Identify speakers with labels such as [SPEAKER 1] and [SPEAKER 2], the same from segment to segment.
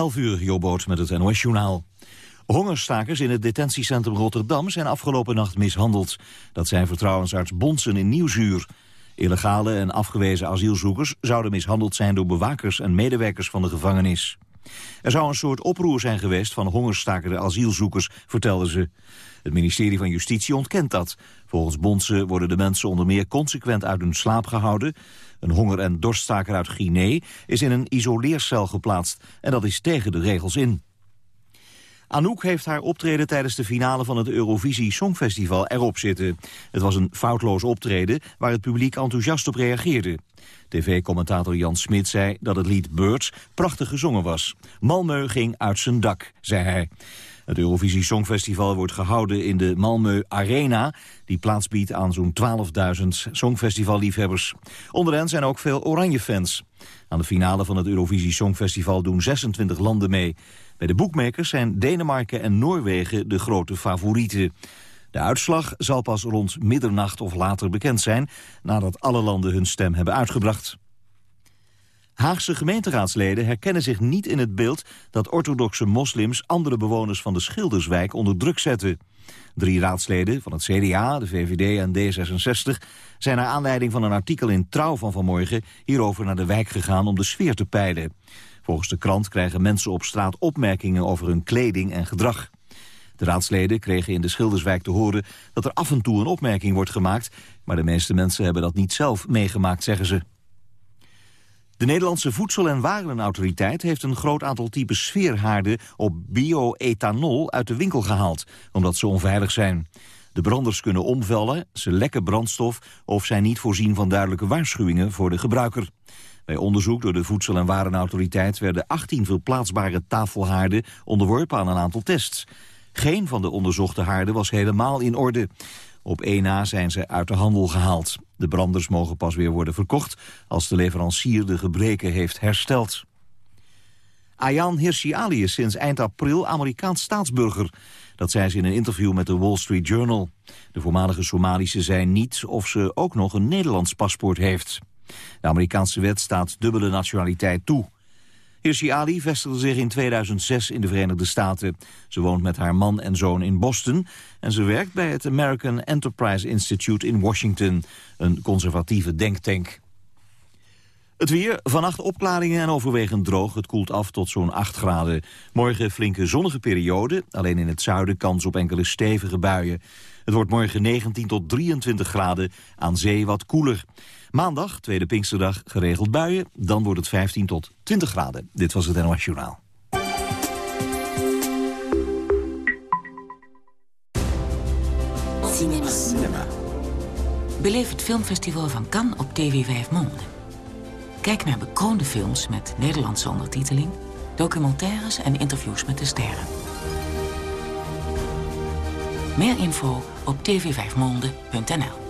[SPEAKER 1] 11 uur, Jobboot met het NOS-journaal. Hongerstakers in het detentiecentrum Rotterdam zijn afgelopen nacht mishandeld. Dat zijn vertrouwensarts Bonsen in Nieuwzuur. Illegale en afgewezen asielzoekers zouden mishandeld zijn door bewakers en medewerkers van de gevangenis. Er zou een soort oproer zijn geweest van hongerstakende asielzoekers, vertelden ze. Het ministerie van Justitie ontkent dat. Volgens Bonsen worden de mensen onder meer consequent uit hun slaap gehouden. Een honger- en dorststaker uit Guinea is in een isoleercel geplaatst. En dat is tegen de regels in. Anouk heeft haar optreden tijdens de finale van het Eurovisie Songfestival erop zitten. Het was een foutloos optreden waar het publiek enthousiast op reageerde. TV-commentator Jan Smit zei dat het lied Birds prachtig gezongen was. Malmö ging uit zijn dak, zei hij. Het Eurovisie Songfestival wordt gehouden in de Malmö Arena... die plaats biedt aan zo'n 12.000 songfestivalliefhebbers. Onder hen zijn ook veel Oranje-fans. Aan de finale van het Eurovisie Songfestival doen 26 landen mee. Bij de boekmakers zijn Denemarken en Noorwegen de grote favorieten. De uitslag zal pas rond middernacht of later bekend zijn... nadat alle landen hun stem hebben uitgebracht. Haagse gemeenteraadsleden herkennen zich niet in het beeld... dat orthodoxe moslims andere bewoners van de Schilderswijk onder druk zetten. Drie raadsleden van het CDA, de VVD en D66... zijn naar aanleiding van een artikel in Trouw van vanmorgen... hierover naar de wijk gegaan om de sfeer te peilen. Volgens de krant krijgen mensen op straat opmerkingen over hun kleding en gedrag. De raadsleden kregen in de Schilderswijk te horen dat er af en toe een opmerking wordt gemaakt... maar de meeste mensen hebben dat niet zelf meegemaakt, zeggen ze. De Nederlandse Voedsel- en Warenautoriteit heeft een groot aantal types sfeerhaarden op bioethanol uit de winkel gehaald, omdat ze onveilig zijn. De branders kunnen omvallen, ze lekken brandstof of zijn niet voorzien van duidelijke waarschuwingen voor de gebruiker. Bij onderzoek door de Voedsel- en Warenautoriteit werden 18 verplaatsbare tafelhaarden onderworpen aan een aantal tests. Geen van de onderzochte haarden was helemaal in orde. Op 1 na zijn ze uit de handel gehaald. De branders mogen pas weer worden verkocht als de leverancier de gebreken heeft hersteld. Ayaan Hirsi Ali is sinds eind april Amerikaans staatsburger. Dat zei ze in een interview met de Wall Street Journal. De voormalige Somalische zei niet of ze ook nog een Nederlands paspoort heeft. De Amerikaanse wet staat dubbele nationaliteit toe. Hirsi Ali vestigde zich in 2006 in de Verenigde Staten. Ze woont met haar man en zoon in Boston... en ze werkt bij het American Enterprise Institute in Washington... een conservatieve denktank. Het weer, vannacht opklaringen en overwegend droog. Het koelt af tot zo'n 8 graden. Morgen flinke zonnige periode. Alleen in het zuiden kans op enkele stevige buien. Het wordt morgen 19 tot 23 graden. Aan zee wat koeler. Maandag, tweede Pinksterdag, geregeld buien. Dan wordt het 15 tot 20 graden. Dit was het NOS Journaal.
[SPEAKER 2] Cinema. Cinema. Beleef het filmfestival van Cannes op TV 5 Monde. Kijk naar bekroonde films met Nederlandse ondertiteling... documentaires en interviews met de sterren. Meer info op tv5monde.nl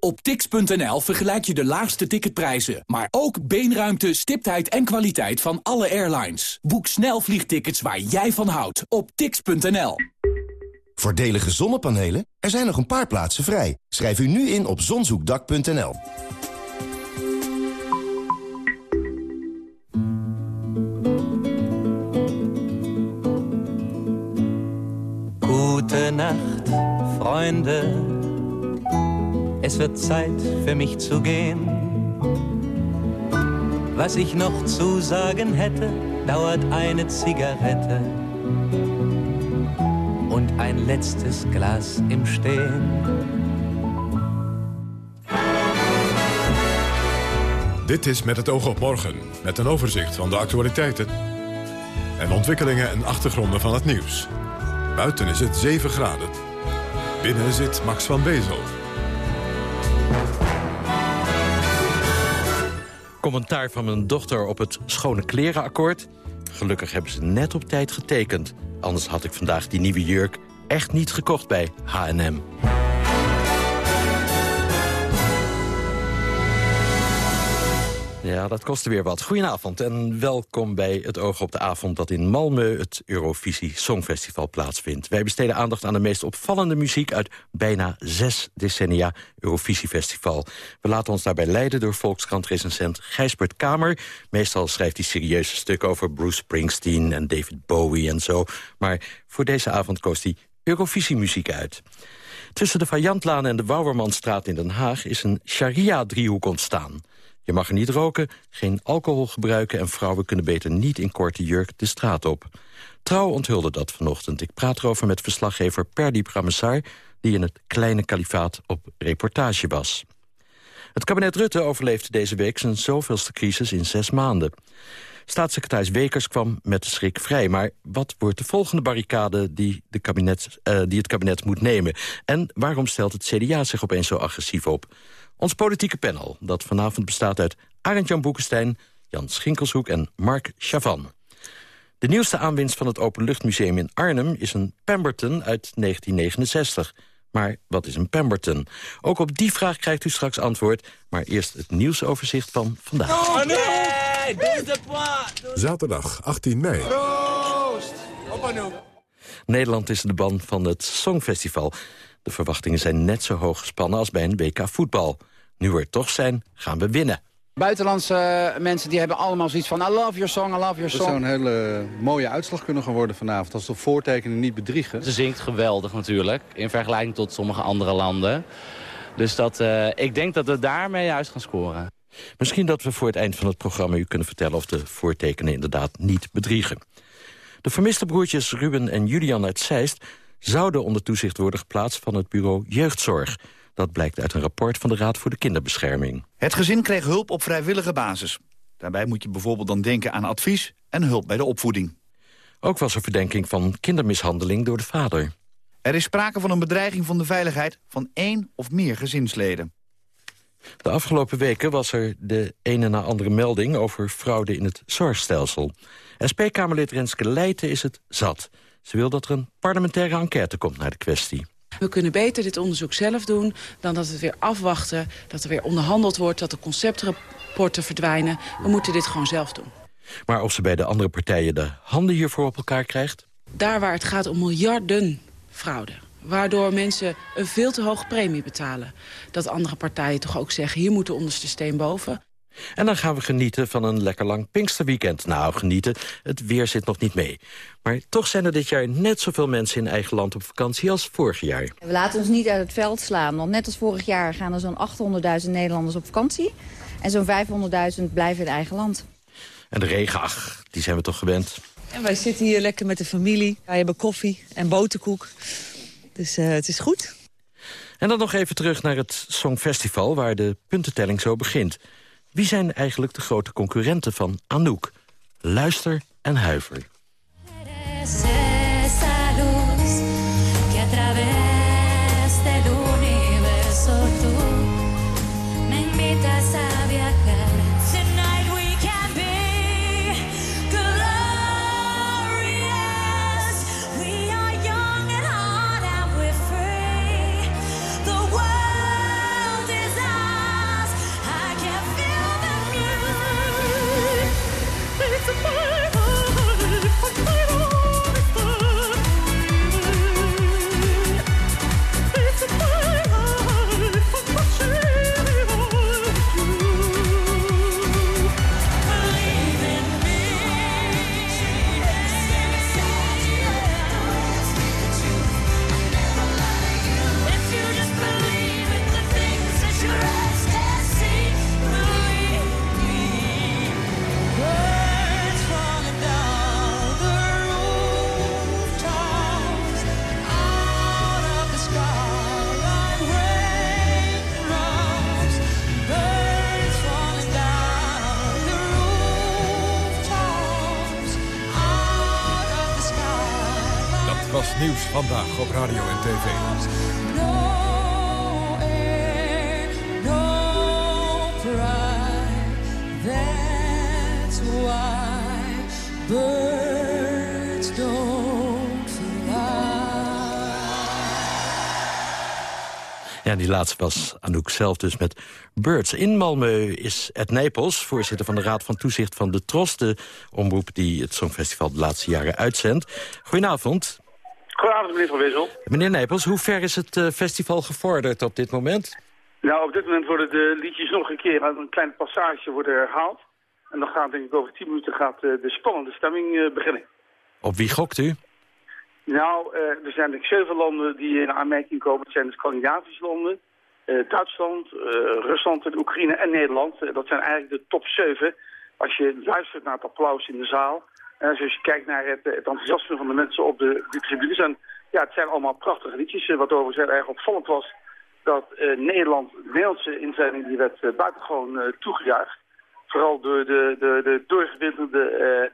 [SPEAKER 3] Op tix.nl vergelijk je de laagste ticketprijzen, maar ook beenruimte, stiptheid en kwaliteit van alle airlines. Boek snel vliegtickets waar jij van houdt op tix.nl.
[SPEAKER 4] Voordelige zonnepanelen? Er zijn nog een paar plaatsen vrij. Schrijf u nu in op zonzoekdak.nl.
[SPEAKER 5] Gute Nacht, Freunde. Es wird Zeit für mich zu gehen. Was ich noch zu sagen hätte, dauert eine Zigarette und ein letztes Glas im Stehen.
[SPEAKER 6] Dit is Met het oog op morgen, met een overzicht van de actualiteiten... en ontwikkelingen en achtergronden van het nieuws. Buiten is het 7 graden. Binnen zit Max van Bezel.
[SPEAKER 7] Commentaar van mijn dochter op het schone klerenakkoord. Gelukkig hebben ze net op tijd getekend. Anders had ik vandaag die nieuwe jurk echt niet gekocht bij H&M. Ja, dat kostte weer wat. Goedenavond en welkom bij het Oog op de Avond... dat in Malmö het Eurovisie Songfestival plaatsvindt. Wij besteden aandacht aan de meest opvallende muziek... uit bijna zes decennia Eurovisiefestival. We laten ons daarbij leiden door Volkskrant-recensent Gijsbert Kamer. Meestal schrijft hij serieuze stukken over Bruce Springsteen en David Bowie en zo. Maar voor deze avond koos hij Eurovisiemuziek uit. Tussen de Vajantlaan en de Wouwermanstraat in Den Haag... is een sharia-driehoek ontstaan... Je mag er niet roken, geen alcohol gebruiken... en vrouwen kunnen beter niet in korte jurk de straat op. Trouw onthulde dat vanochtend. Ik praat erover met verslaggever Perdi Bramessar... die in het kleine kalifaat op reportage was. Het kabinet Rutte overleefde deze week zijn zoveelste crisis in zes maanden. Staatssecretaris Wekers kwam met de schrik vrij. Maar wat wordt de volgende barricade die, de uh, die het kabinet moet nemen? En waarom stelt het CDA zich opeens zo agressief op? Ons politieke panel, dat vanavond bestaat uit Arend-Jan Boekenstein... Jan Schinkelshoek en Mark Chavan. De nieuwste aanwinst van het Openluchtmuseum in Arnhem... is een Pemberton uit 1969. Maar wat is een Pemberton? Ook op die vraag krijgt u straks antwoord. Maar eerst het nieuwsoverzicht van vandaag.
[SPEAKER 6] Zaterdag 18 mei.
[SPEAKER 7] Nederland is de ban van het Songfestival. De verwachtingen zijn net zo hoog gespannen als bij een WK voetbal. Nu we er toch zijn, gaan we winnen.
[SPEAKER 8] Buitenlandse eh, mensen die hebben allemaal zoiets van... I love your song, I love your song.
[SPEAKER 9] Het zou een hele mooie uitslag kunnen gaan worden vanavond... als de voortekenen niet bedriegen.
[SPEAKER 10] Ze zingt geweldig natuurlijk, in vergelijking tot sommige andere landen. Dus dat, uh, ik denk dat we daarmee juist gaan scoren.
[SPEAKER 7] Misschien dat we voor het eind van het programma u kunnen vertellen... of de voortekenen inderdaad niet bedriegen. De vermiste broertjes Ruben en Julian uit Zeist... zouden onder toezicht worden geplaatst van het bureau Jeugdzorg... Dat blijkt uit een rapport van de Raad voor de Kinderbescherming.
[SPEAKER 11] Het gezin kreeg hulp op vrijwillige basis. Daarbij moet je bijvoorbeeld dan denken aan advies en hulp bij de opvoeding.
[SPEAKER 7] Ook was er verdenking van kindermishandeling door de vader.
[SPEAKER 11] Er is sprake van een bedreiging van de veiligheid van één of meer gezinsleden.
[SPEAKER 7] De afgelopen weken was er de ene na andere melding over fraude in het zorgstelsel. SP-Kamerlid Renske Leijten is het zat. Ze wil dat er een parlementaire enquête komt naar de kwestie.
[SPEAKER 12] We kunnen beter dit onderzoek zelf doen dan dat het weer afwachten... dat er weer onderhandeld wordt, dat de conceptrapporten verdwijnen. We moeten dit gewoon zelf doen.
[SPEAKER 7] Maar of ze bij de andere partijen de handen hiervoor op elkaar krijgt?
[SPEAKER 12] Daar waar het gaat om miljarden fraude waardoor mensen een veel te hoge premie betalen. Dat andere partijen toch ook zeggen, hier moet de onderste steen boven.
[SPEAKER 7] En dan gaan we genieten van een lekker lang Pinksterweekend. Nou, genieten, het weer zit nog niet mee. Maar toch zijn er dit jaar net zoveel mensen in eigen land op vakantie als vorig jaar.
[SPEAKER 13] We laten ons niet uit het veld slaan, want net als vorig jaar gaan er zo'n 800.000 Nederlanders op vakantie. En zo'n 500.000 blijven in eigen land.
[SPEAKER 7] En de regen, ach, die zijn we toch gewend.
[SPEAKER 14] En wij zitten hier lekker met de familie. Wij hebben koffie en boterkoek. Dus uh, het is goed.
[SPEAKER 7] En dan nog even terug naar het Songfestival... waar de puntentelling zo begint. Wie zijn eigenlijk de grote concurrenten van Anouk? Luister en huiver.
[SPEAKER 6] Vandaag op radio en tv.
[SPEAKER 7] Ja, die laatste was Anouk zelf dus met Birds. In Malmö is Ed Nijpels, voorzitter van de Raad van Toezicht van de Tros... de omroep die het Songfestival de laatste jaren uitzendt. Goedenavond.
[SPEAKER 15] Goedenavond, meneer Van Wissel.
[SPEAKER 7] Meneer Nijpels, hoe ver is het eh, festival gevorderd op dit moment?
[SPEAKER 15] Nou, op dit moment worden de liedjes nog een keer een kleine passage worden herhaald. En dan gaat, denk ik, over tien minuten gaat eh, de spannende stemming eh, beginnen.
[SPEAKER 7] Op wie gokt u?
[SPEAKER 15] Nou, er zijn eigenlijk zeven landen die in aanmerking komen. Het zijn de Scandinavische landen, Duitsland, Rusland, de Oekraïne en Nederland. dat zijn eigenlijk de top zeven. Als je luistert naar het applaus in de zaal... En als je kijkt naar het, het, enthousiasme van de mensen op de, de tribunes... En, ja, het zijn allemaal prachtige liedjes. Wat overigens erg opvallend was dat uh, Nederland, de Nederlandse inzending, die werd uh, buitengewoon uh, toegejuicht. Vooral door de, de, de doorgewinterde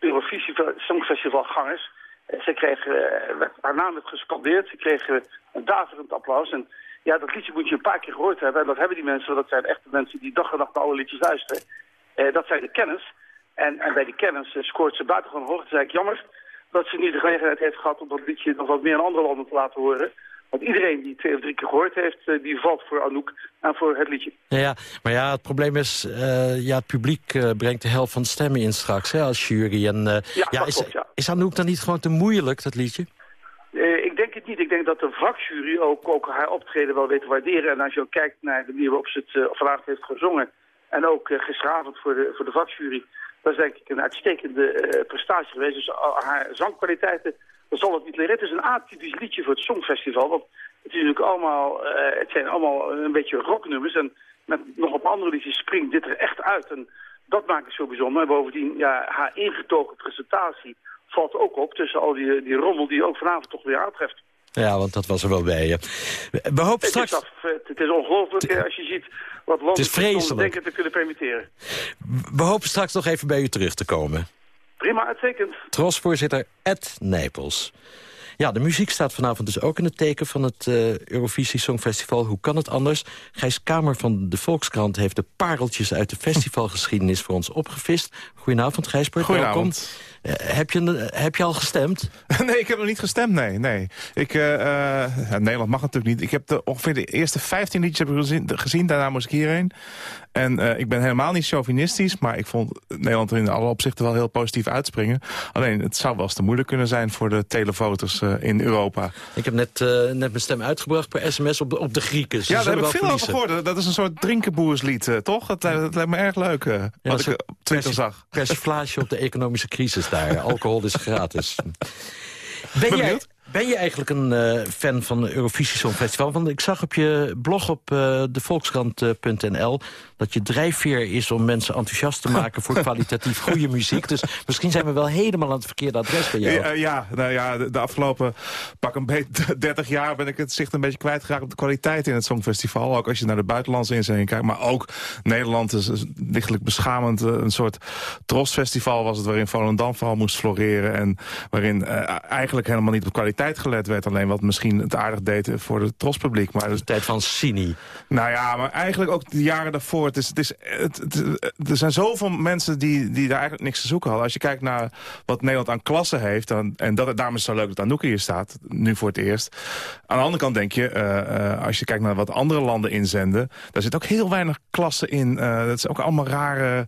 [SPEAKER 15] Eurovisie Songfestivalgangers. ze kregen, werd, haar naam werd gescandeerd, ze kregen een daverend applaus. En ja, dat liedje moet je een paar keer gehoord hebben. En dat hebben die mensen, dat zijn echte mensen die dag en nacht naar alle liedjes luisteren. dat zijn de kennis. En, en bij die kennis scoort ze buitengewoon hoog. Het is eigenlijk jammer dat ze niet de gelegenheid heeft gehad om dat liedje nog wat meer in andere landen te laten horen. Want iedereen die twee of drie keer gehoord heeft, eh, die valt voor Anouk en voor het liedje.
[SPEAKER 7] Ja, ja. maar ja, het probleem is, uh, ja, het publiek uh, brengt de helft van de stemmen in straks hè, als jury. En, uh, ja, ja, is, klopt, ja, is Anouk dan niet gewoon te moeilijk, dat liedje?
[SPEAKER 15] ik denk het niet. Ik denk dat de vakjury ook, ook haar optreden wel weet te waarderen. En als je ook kijkt naar de manier waarop ze het vanavond heeft gezongen... en ook gisteravond voor de, voor de vakjury... dat is ik een uitstekende prestatie geweest. Dus haar zangkwaliteiten dan zal het niet leren. Het is een atypisch liedje voor het Songfestival. Want het, is natuurlijk allemaal, uh, het zijn allemaal een beetje rocknummers. En met nog op andere liedjes springt dit er echt uit. En dat maakt het zo bijzonder. En bovendien, ja, haar ingetogen presentatie valt ook op... tussen al die, die rommel die ook vanavond toch weer aantreft.
[SPEAKER 7] Ja, want dat was er wel bij je. We hopen straks...
[SPEAKER 15] Het is, het is ongelooflijk als je ziet wat landen denken te kunnen permitteren.
[SPEAKER 7] We hopen straks nog even bij u terug te komen.
[SPEAKER 15] Prima, uitstekend.
[SPEAKER 7] Trosvoorzitter Ed Nijpels. Ja, de muziek staat vanavond dus ook in het teken van het uh, Eurovisie Songfestival. Hoe kan het anders? Gijs Kamer van de Volkskrant heeft de pareltjes uit de festivalgeschiedenis voor ons opgevist. Goedenavond Gijsbert,
[SPEAKER 16] Goedenavond.
[SPEAKER 7] welkom. Uh, heb, je, heb je al gestemd?
[SPEAKER 16] nee, ik heb nog niet gestemd, nee. nee. Ik, uh, Nederland mag natuurlijk niet. Ik heb de, ongeveer de eerste 15 liedjes heb gezien, gezien, daarna moest ik hierheen. En uh, ik ben helemaal niet chauvinistisch, maar ik vond Nederland er in alle opzichten wel heel positief uitspringen. Alleen, het zou wel eens te moeilijk kunnen zijn voor de televoters uh, in Europa.
[SPEAKER 7] Ik heb net, uh, net mijn stem uitgebracht per sms op de, op de Grieken.
[SPEAKER 16] ja, daar heb ik veel over gehoord. Dat is een soort drinkenboerslied, toch? Dat, dat lijkt me erg leuk, ja, wat ik op Twitter zag.
[SPEAKER 7] Persiflage op de economische crisis daar. Alcohol is gratis. Ben jij, ben je eigenlijk een uh, fan van het Eurovisie Songfestival? Want ik zag op je blog op uh, devolkskrant.nl... dat je drijfveer is om mensen enthousiast te maken... voor kwalitatief goede muziek. Dus misschien zijn we wel helemaal aan het verkeerde adres bij jou.
[SPEAKER 16] Ja, ja nou ja, de, de, afgelopen pak een beetje 30 jaar... ben ik het zicht een beetje kwijtgeraakt op de kwaliteit in het Songfestival. Ook als je naar de buitenlandse inzending kijkt. Maar ook Nederland is, is lichtelijk beschamend. Een soort trostfestival was het... waarin Volendam vooral moest floreren... en waarin uh, eigenlijk helemaal niet op kwaliteit gelet werd. Alleen wat misschien het aardig deed voor het trospubliek. Maar
[SPEAKER 7] de tijd van Cini.
[SPEAKER 16] Nou ja, maar eigenlijk ook de jaren daarvoor. Het is, het is, het, er zijn zoveel mensen die, die daar eigenlijk niks te zoeken hadden. Als je kijkt naar wat Nederland aan klassen heeft... Dan, en dat, daarom is het zo leuk dat Anouk hier staat, nu voor het eerst. Aan de andere kant denk je, uh, uh, als je kijkt naar wat andere landen inzenden... daar zit ook heel weinig klassen in. Uh, dat is ook allemaal rare...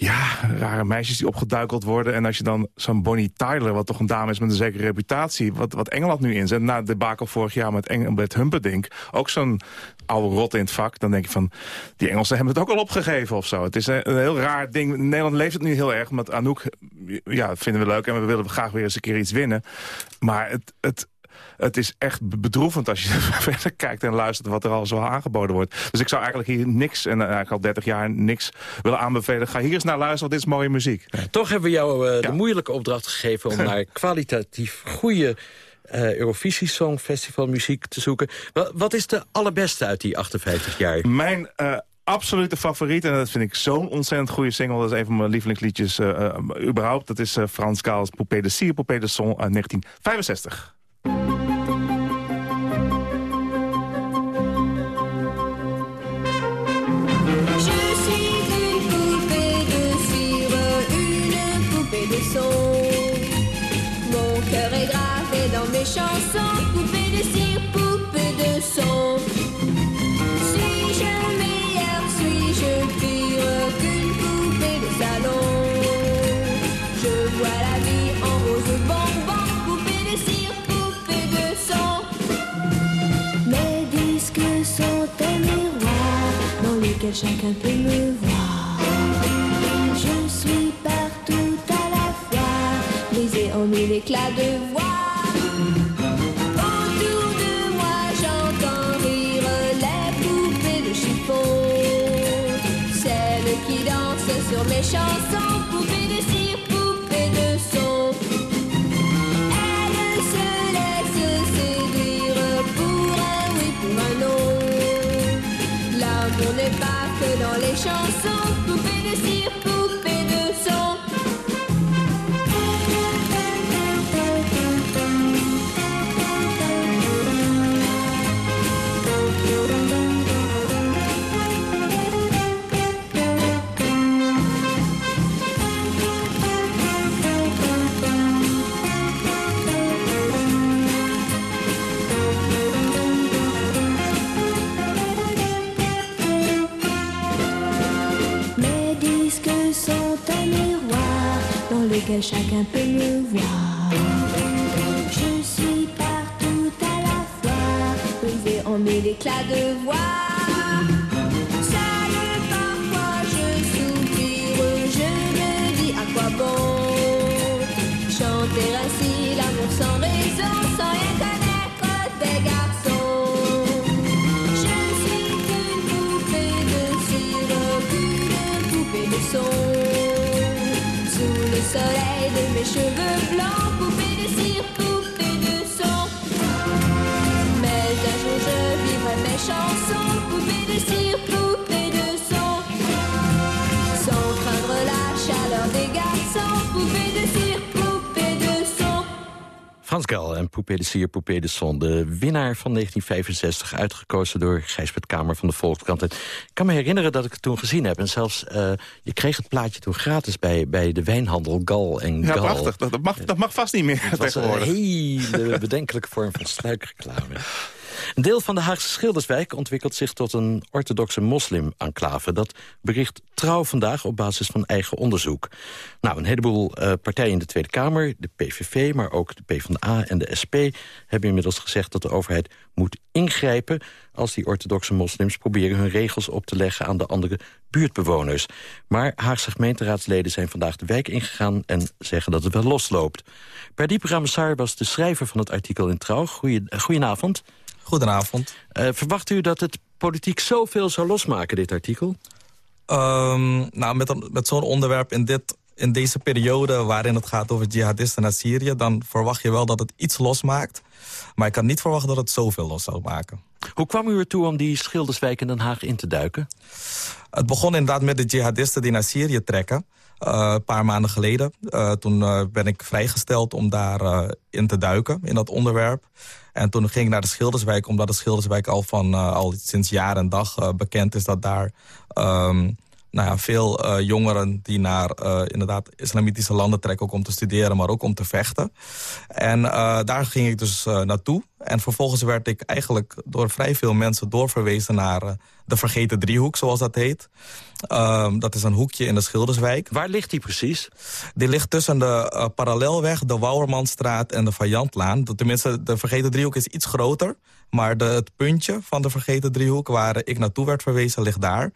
[SPEAKER 16] Ja, rare meisjes die opgeduikeld worden. En als je dan zo'n Bonnie Tyler, wat toch een dame is met een zekere reputatie... wat, wat Engeland nu inzet, na de debakel vorig jaar met, Eng met ook zo'n oude rot in het vak, dan denk je van... die Engelsen hebben het ook al opgegeven of zo. Het is een, heel raar ding. In Nederland leeft het nu heel erg, met Anouk... ja, vinden we leuk en we willen graag weer eens een keer iets winnen. Maar het... het het is echt bedroevend als je verder kijkt en luistert wat er al zo aangeboden wordt. Dus ik zou eigenlijk hier niks, en eigenlijk al 30 jaar niks willen aanbevelen. Ga hier eens naar luisteren, dit is mooie muziek.
[SPEAKER 7] Toch hebben we jou uh, de moeilijke opdracht gegeven om naar kwalitatief goede uh, Eurovisie Songfestival muziek te zoeken. Wat, wat, is de allerbeste uit die 58 jaar?
[SPEAKER 16] Mijn uh, absolute favoriet. En dat vind ik zo'n ontzettend goede single. Dat is een van mijn lievelingsliedjes uh, überhaupt. Dat is Frans Kaals Poupée de Cire, Poupée de Son uit 1965.
[SPEAKER 17] Chacun peut me voir. Je suis partout à la fois, brisé en mille éclats de voix. Autour de moi, j'entends rire les poupées de chiffon, celles qui dansent sur mes chansons, lequel chacun peut me voir. Je suis partout à la fois, brisé en mille éclats de voix. Mes cheveux blancs, poupée de cire, poupée de son. Mais un jour je vivrai mes chansons, poupée de cire, poupée de son. Sans craindre la chaleur des garçons, poupée de cire, poupée de son.
[SPEAKER 7] Frans Gal en Poupée de Sier, Poupée de Son. De winnaar van 1965, uitgekozen door Gijsbert Kamer van de Volkskrant. En ik kan me herinneren dat ik het toen gezien heb. En zelfs, eh, je kreeg het plaatje toen gratis bij, bij de wijnhandel Gal en
[SPEAKER 16] Ja,
[SPEAKER 7] Gal.
[SPEAKER 16] prachtig. Dat, dat, mag, dat mag vast niet meer
[SPEAKER 7] Het was een hele bedenkelijke vorm van sluikreclame. Een deel van de Haagse Schilderswijk ontwikkelt zich tot een orthodoxe moslim-enclave. Dat bericht Trouw vandaag op basis van eigen onderzoek. Nou, een heleboel eh, partijen in de Tweede Kamer, de PVV... maar ook de PvdA en de SP hebben inmiddels gezegd... dat de overheid moet ingrijpen als die orthodoxe moslims proberen hun regels op te leggen aan de andere buurtbewoners. Maar Haagse gemeenteraadsleden zijn vandaag de wijk ingegaan en zeggen dat het wel losloopt. Pardeep Ramsar was de schrijver van het artikel in Trouw. Eh, goedenavond.
[SPEAKER 18] Goedenavond.
[SPEAKER 7] Eh, verwacht u dat het politiek zoveel zou losmaken, dit artikel?
[SPEAKER 18] Ehm, nou, met, een- met zo'n onderwerp in, dit, in deze periode waarin het gaat over jihadisten naar Syrië... dan verwacht je wel dat het iets losmaakt. Maar ik kan niet verwachten dat het zoveel los zou maken.
[SPEAKER 7] Hoe kwam u ertoe om die Schilderswijk in Den Haag in te duiken?
[SPEAKER 18] Het begon inderdaad met de jihadisten die naar Syrië trekken. Eh, een paar maanden geleden. Eh, toen eh, ben ik vrijgesteld om daarin in te duiken, in dat onderwerp. En toen ging ik naar de Schilderswijk, omdat de Schilderswijk al, van, eh, al sinds jaar en dag eh, bekend is... dat daar ehm, nou ja, veel eh, jongeren die naar eh, inderdaad islamitische landen trekken... ook om te studeren, maar ook om te vechten. En eh, daar ging ik dus eh, naartoe. En vervolgens werd ik eigenlijk door vrij veel mensen doorverwezen naar eh, de Vergeten Driehoek, zoals dat heet. Ehm, dat is een hoekje in de Schilderswijk.
[SPEAKER 7] Waar ligt die precies?
[SPEAKER 18] Die ligt tussen de eh, Parallelweg, de Wouwermanstraat en de Vajantlaan. Tenminste, de Vergeten Driehoek is iets groter. Maar de, het puntje van de Vergeten Driehoek, waar ik naartoe werd verwezen, ligt daar.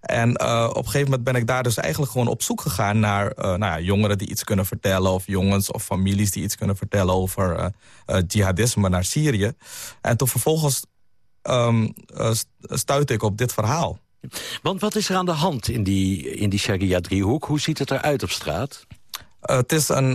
[SPEAKER 18] En eh, op een gegeven moment ben ik daar dus eigenlijk gewoon op zoek gegaan naar nou ja, jongeren die iets kunnen vertellen. Of jongens of families die iets kunnen vertellen over jihadisme naar Syrië. En toen vervolgens ehm eh, st- stuitte ik op dit verhaal.
[SPEAKER 7] Want wat is er aan de hand in die, in die Sharia-driehoek? Hoe ziet het eruit op straat?
[SPEAKER 18] Uh, het is een, uh,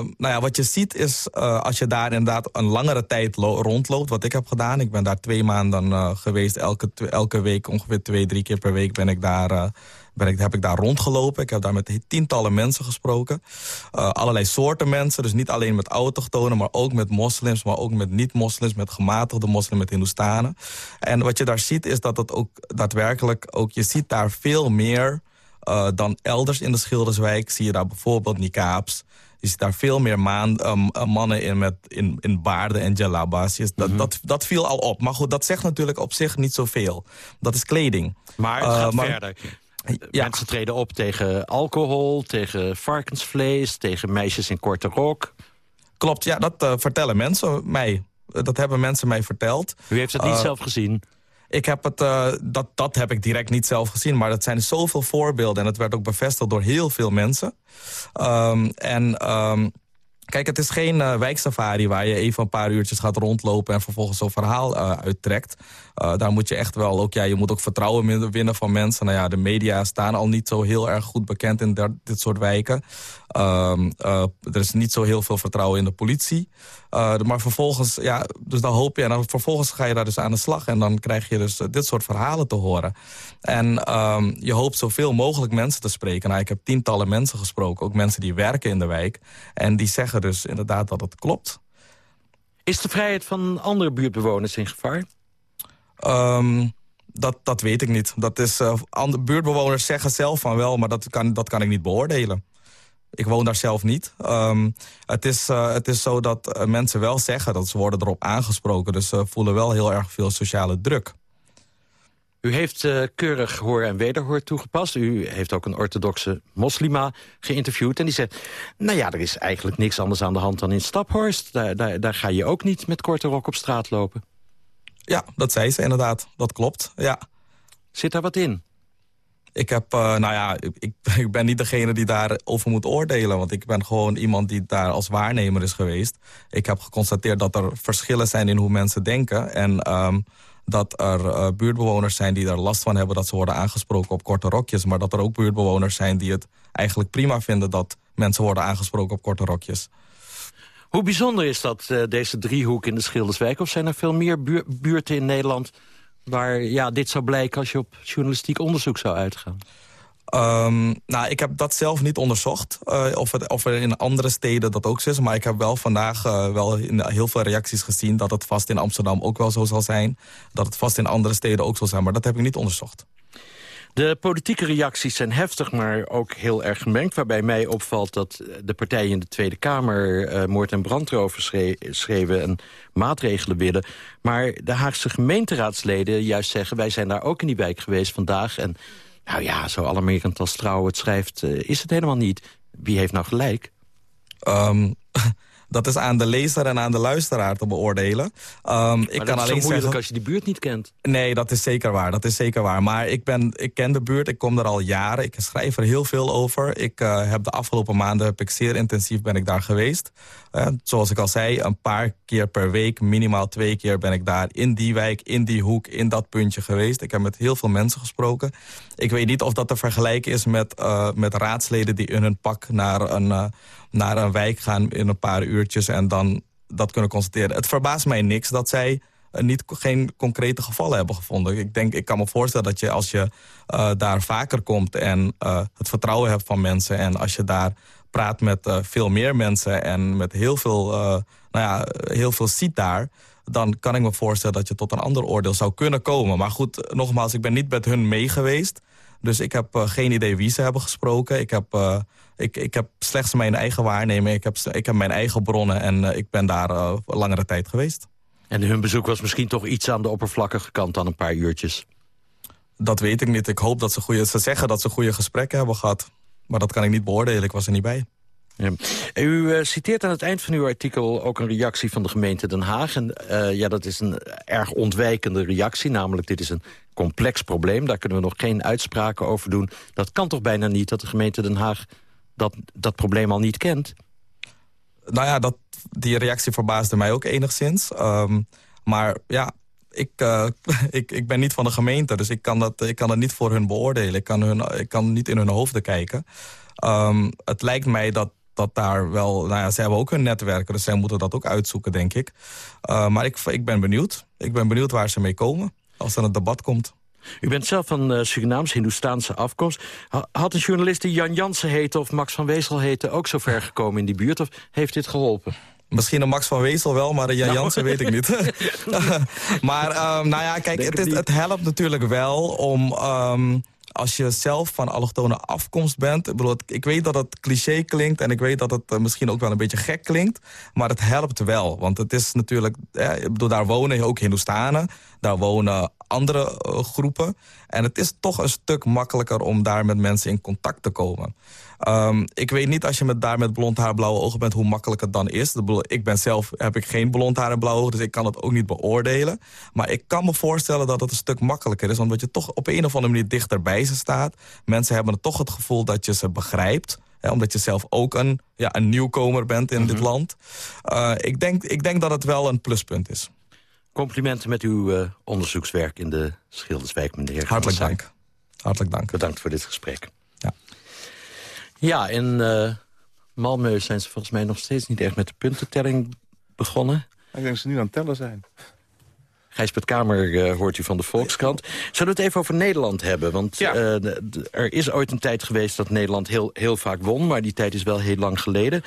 [SPEAKER 18] nou ja, wat je ziet is, uh, als je daar inderdaad een langere tijd rondloopt, wat ik heb gedaan. Ik ben daar twee maanden geweest, elke, elke week, ongeveer twee, drie keer per week ben ik daar, ben ik, heb ik daar rondgelopen. Ik heb daar met tientallen mensen gesproken. Uh, allerlei soorten mensen, dus niet alleen met autochtonen, maar ook met moslims, maar ook met niet-moslims, met gematigde moslims, met Hindoestanen. En wat je daar ziet is dat het ook daadwerkelijk, ook, je ziet daar veel meer... Uh, dan elders in de Schilderswijk zie je daar bijvoorbeeld niqabs. Je ziet daar veel meer maan, um, mannen in, met, in, in baarden en jalabas. Dat, mm -hmm. dat, dat viel al op. Maar goed, dat zegt natuurlijk op zich niet zoveel. Dat is kleding.
[SPEAKER 7] Maar het gaat maar, verder. Ja. Mensen treden op tegen alcohol, tegen varkensvlees... tegen meisjes in korte rok.
[SPEAKER 18] Klopt, ja, dat uh, vertellen mensen mij. Dat hebben mensen mij verteld.
[SPEAKER 7] U heeft het niet zelf gezien?
[SPEAKER 18] Ik heb het, uh, dat, dat heb ik direct niet zelf gezien. Maar dat zijn zoveel voorbeelden. En het werd ook bevestigd door heel veel mensen. Um, en... Um, Kijk, het is geen uh, wijksafari waar je even een paar uurtjes gaat rondlopen... en vervolgens zo'n verhaal uh, uittrekt. Uh, daar moet je echt wel ook, ja, je moet ook vertrouwen winnen van mensen. Nou ja, de media staan al niet zo heel erg goed bekend in dit soort wijken. Um, er is niet zo heel veel vertrouwen in de politie. maar vervolgens, ja, dus dan hoop je... en dan vervolgens ga je daar dus aan de slag... en dan krijg je dus dit soort verhalen te horen. En um, je hoopt zoveel mogelijk mensen te spreken. Nou, ik heb tientallen mensen gesproken, ook mensen die werken in de wijk. En die zeggen dus inderdaad dat het klopt.
[SPEAKER 7] Is de vrijheid van andere buurtbewoners in gevaar?
[SPEAKER 18] Um, dat, dat weet ik niet. Dat is, uh, andere buurtbewoners zeggen zelf van wel, maar dat kan, dat kan ik niet beoordelen. Ik woon daar zelf niet. Um, het, is, uh, het is zo dat uh, mensen wel zeggen dat ze worden erop aangesproken. Dus ze voelen wel heel erg veel sociale druk.
[SPEAKER 7] U heeft keurig hoor en wederhoor toegepast. U heeft ook een orthodoxe moslima geïnterviewd. En die zegt, nou ja, er is eigenlijk niks anders aan de hand dan in Staphorst. Daar, daar, daar ga je ook niet met korte rok op straat lopen.
[SPEAKER 18] Ja, dat zei ze inderdaad. Dat klopt, ja.
[SPEAKER 7] Zit daar wat in?
[SPEAKER 18] Ik heb, uh, nou ja, ik, ik ben niet degene die daarover moet oordelen. Want ik ben gewoon iemand die daar als waarnemer is geweest. Ik heb geconstateerd dat er verschillen zijn in hoe mensen denken. En um, dat er uh, buurtbewoners zijn die er last van hebben... dat ze worden aangesproken op korte rokjes. Maar dat er ook buurtbewoners zijn die het eigenlijk prima vinden... dat mensen worden aangesproken op korte rokjes.
[SPEAKER 7] Hoe bijzonder is dat, uh, deze driehoek in de Schilderswijk? Of zijn er veel meer buur buurten in Nederland... waar ja, dit zou blijken als je op journalistiek onderzoek zou uitgaan?
[SPEAKER 18] Um, nou, ik heb dat zelf niet onderzocht. Uh, of, of er in andere steden dat ook zo is. Maar ik heb wel vandaag uh, wel in heel veel reacties gezien... dat het vast in Amsterdam ook wel zo zal zijn. Dat het vast in andere steden ook zal zijn. Maar dat heb ik niet onderzocht.
[SPEAKER 7] De politieke reacties zijn heftig, maar ook heel erg gemengd. Waarbij mij opvalt dat de partijen in de Tweede Kamer... Uh, moord- en brandroven schre schreven en maatregelen willen. Maar de Haagse gemeenteraadsleden juist zeggen... wij zijn daar ook in die wijk geweest vandaag... en nou ja, zo alarmerend als Trouw het schrijft, uh, is het helemaal niet. Wie heeft nou gelijk?
[SPEAKER 18] Um, dat is aan de lezer en aan de luisteraar te beoordelen. Um,
[SPEAKER 7] ik kan alleen is zo moeilijk zeggen... als je die buurt niet kent.
[SPEAKER 18] Nee, dat is zeker waar. Dat is zeker waar. Maar ik, ben, ik ken de buurt, ik kom er al jaren. Ik schrijf er heel veel over. Ik uh, heb de afgelopen maanden heb ik zeer intensief ben ik daar geweest. Uh, zoals ik al zei, een paar keer per week, minimaal twee keer ben ik daar in die wijk, in die hoek, in dat puntje geweest. Ik heb met heel veel mensen gesproken. Ik weet niet of dat te vergelijken is met, uh, met raadsleden die in hun pak naar een, naar een wijk gaan in een paar uurtjes en dan dat kunnen constateren. Het verbaast mij niks dat zij niet, geen concrete gevallen hebben gevonden. Ik, denk, ik kan me voorstellen dat je als je uh, daar vaker komt... en uh, het vertrouwen hebt van mensen... en als je daar praat met veel meer mensen... en met heel veel, nou ja, heel veel ziet daar... dan kan ik me voorstellen dat je tot een ander oordeel zou kunnen komen. Maar goed, nogmaals, ik ben niet met hun mee geweest... Dus ik heb geen idee wie ze hebben gesproken. Ik heb, ik, ik heb slechts mijn eigen waarneming. Ik heb, ik heb mijn eigen bronnen en ik ben daar langere tijd geweest.
[SPEAKER 7] En hun bezoek was misschien toch iets aan de oppervlakkige kant dan een paar uurtjes?
[SPEAKER 18] Dat weet ik niet. Ik hoop dat ze goede... Ze zeggen dat ze goede gesprekken hebben gehad. Maar dat kan ik niet beoordelen. Ik was er niet bij.
[SPEAKER 7] Ja. U uh, citeert aan het eind van uw artikel ook een reactie van de gemeente Den Haag. En uh, ja, dat is een erg ontwijkende reactie. Namelijk, dit is een complex probleem. Daar kunnen we nog geen uitspraken over doen. Dat kan toch bijna niet dat de gemeente Den Haag dat, dat probleem al niet kent?
[SPEAKER 18] Nou ja, dat, die reactie verbaasde mij ook enigszins. Um, maar ja, ik, uh, ik, ik ben niet van de gemeente, dus ik kan dat, ik kan dat niet voor hun beoordelen. Ik kan, hun, ik kan niet in hun hoofden kijken. Um, het lijkt mij dat, dat daar wel... Nou ja, ze hebben ook hun netwerken, dus zij moeten dat ook uitzoeken, denk ik. Uh, maar ik, ik ben benieuwd. Ik ben benieuwd waar ze mee komen, als er een debat komt.
[SPEAKER 7] U bent zelf van uh, Surinaams, Hindoestaanse afkomst. Had een journalist die Jan Jansen heette of Max van Wezel heette... ook zo ver gekomen in die buurt, of heeft dit geholpen?
[SPEAKER 18] Misschien een Max van Wezel wel, maar een Jan nou. Jansen weet ik niet. maar um, nou ja, kijk, het, het, het, helpt natuurlijk wel om... Um, als je zelf van allochtone afkomst bent... Ik, bedoel, ik weet dat het cliché klinkt en ik weet dat het uh, misschien ook wel een beetje gek klinkt... maar het helpt wel, want het is natuurlijk... Eh, bedoel, daar wonen ook Hindoestanen, daar wonen andere eh, groepen. En het is toch een stuk makkelijker om daar met mensen in contact te komen. Ehm, ik weet niet als je met, daar met blond haar blauwe ogen bent... hoe makkelijk het dan is. Ik ben zelf, heb ik geen blond haar en blauwe ogen... dus ik kan het ook niet beoordelen. Maar ik kan me voorstellen dat het een stuk makkelijker is... omdat je toch op een of andere manier dichterbij ze staat. Mensen hebben toch het gevoel dat je ze begrijpt omdat je zelf ook een, ja, een nieuwkomer bent in dit mhm. land. Uh, ik, denk, ik denk dat het wel een pluspunt is.
[SPEAKER 7] Complimenten met uw uh, onderzoekswerk in de Schilderswijk, meneer.
[SPEAKER 18] Hartelijk dank. Hartelijk dank.
[SPEAKER 7] Bedankt voor dit gesprek. Ja, in uh, Malmö zijn ze volgens mij nog steeds niet echt met de puntentelling begonnen. Ik
[SPEAKER 16] denk dat ze nu aan het tellen zijn.
[SPEAKER 7] Gijsbert Kamer uh, hoort u van de Volkskrant. Zullen we het even over Nederland hebben? Want ja. uh, er is ooit een tijd geweest dat Nederland heel, heel vaak won... maar die tijd is wel heel lang geleden.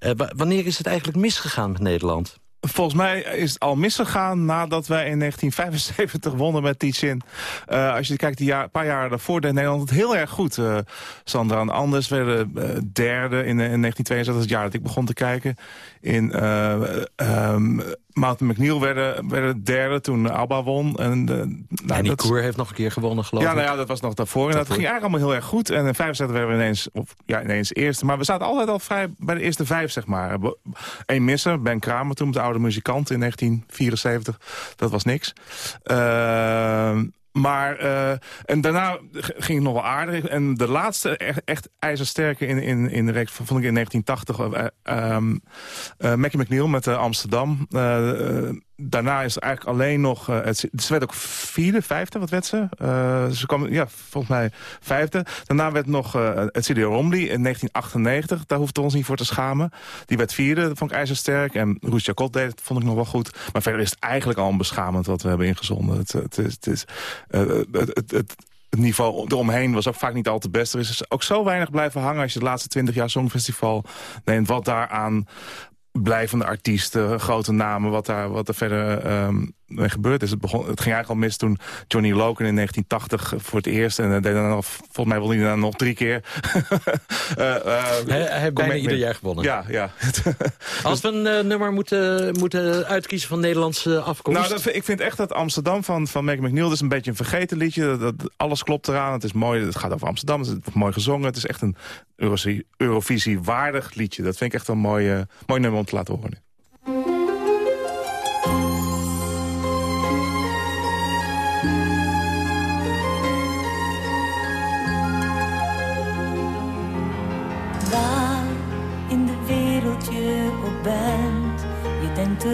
[SPEAKER 7] Uh, wanneer is het eigenlijk misgegaan met Nederland?
[SPEAKER 16] Volgens mij is het al misgegaan nadat wij in 1975 wonnen met Tichin. Uh, als je kijkt, jaar, paar jaar daarvoor deed Nederland het heel erg goed. Uh, Sandra en Anders werden uh, derde in, in 1972, het jaar dat ik begon te kijken. In um, Mountain McNeil werden, werden derde toen Alba won. En,
[SPEAKER 7] nou, en die Koer heeft nog een keer gewonnen, geloof
[SPEAKER 16] ja,
[SPEAKER 7] ik.
[SPEAKER 16] Nou ja, dat was nog daarvoor. En dat ging eigenlijk allemaal heel erg goed. En in 75 werden we ineens, of, ja, ineens eerste. Maar we zaten altijd al vrij bij de eerste vijf, zeg maar. Eén misser, Ben Kramer toen, de oude muzikant in 1974. Dat was niks. Uh, maar, uh, en daarna ging het nog wel aardig. En de laatste echt, echt ijzersterke in, in, in de reeks vond ik in 1980. Uh, Mackie McNeil met Amsterdam. Daarna is eigenlijk alleen nog... Uh, het, ze werd ook vierde, vijfde, wat werd ze? Uh, ze kwam, ja, volgens mij vijfde. Daarna werd nog uh, het CD Romley in 1998. Daar hoefden we ons niet voor te schamen. Die werd vierde, vond ik ijzersterk. En Roes Jacot deed vond ik nog wel goed. Maar verder is het eigenlijk al beschamend wat we hebben ingezonden. Het, het, het, is, het, het niveau eromheen was ook vaak niet al te best. Er is ook zo weinig blijven hangen als je de laatste twintig jaar Songfestival neemt. Wat daaraan blijvende artiesten, grote namen, wat, daar, wat er verder um, gebeurd is. Het, begon, het ging eigenlijk al mis toen Johnny Logan in 1980 voor het eerst... en deed dan nog, volgens mij won hij dan nog drie keer.
[SPEAKER 7] uh, uh, hij, hij heeft bijna ieder jaar gewonnen.
[SPEAKER 16] Ja, ja.
[SPEAKER 7] Als we een uh, nummer moeten, moeten uitkiezen van Nederlandse afkomst...
[SPEAKER 16] Nou, dat, ik vind echt dat Amsterdam van, van Meg McNeil... is een beetje een vergeten liedje. Dat, alles klopt eraan. Het is mooi. Het gaat over Amsterdam. Het is mooi gezongen. Het is echt een Eurovisie-waardig liedje. Dat vind ik echt een mooi, mooi nummer om te laten horen.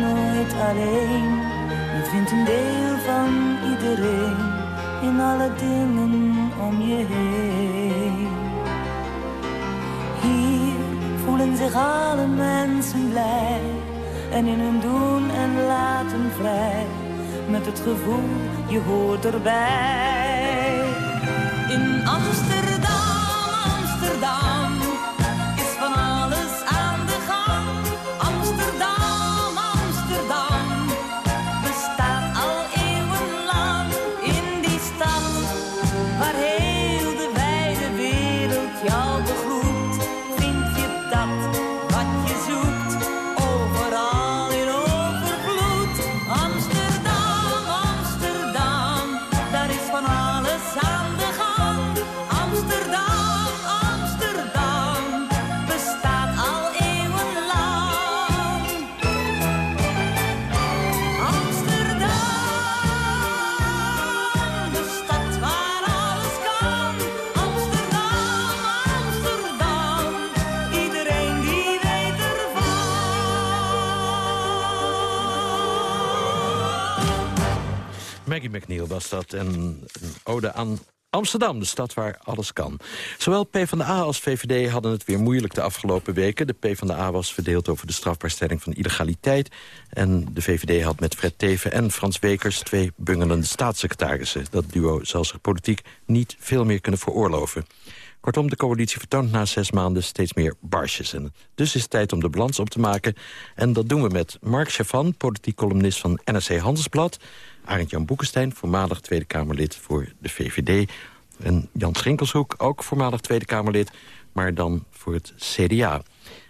[SPEAKER 19] nooit alleen. Je vindt een deel van iedereen in alle dingen om je heen. Hier voelen zich alle mensen blij en in hun doen en laten vrij. Met het gevoel, je hoort erbij.
[SPEAKER 7] Maggie McNeil was dat. En een ode aan Amsterdam, de stad waar alles kan. Zowel PvdA als VVD hadden het weer moeilijk de afgelopen weken. De PvdA was verdeeld over de strafbaarstelling van illegaliteit. En de VVD had met Fred Teven en Frans Wekers... twee bungelende staatssecretarissen. Dat duo zal zich politiek niet veel meer kunnen veroorloven. Kortom, de coalitie vertoont na zes maanden steeds meer barsjes. En dus is het tijd om de balans op te maken. En dat doen we met Mark Chavan, politiek columnist van NRC Handelsblad... Arend-Jan Boekenstein, voormalig Tweede Kamerlid voor de VVD... en Jan Schinkelshoek, ook voormalig Tweede Kamerlid... maar dan voor het CDA.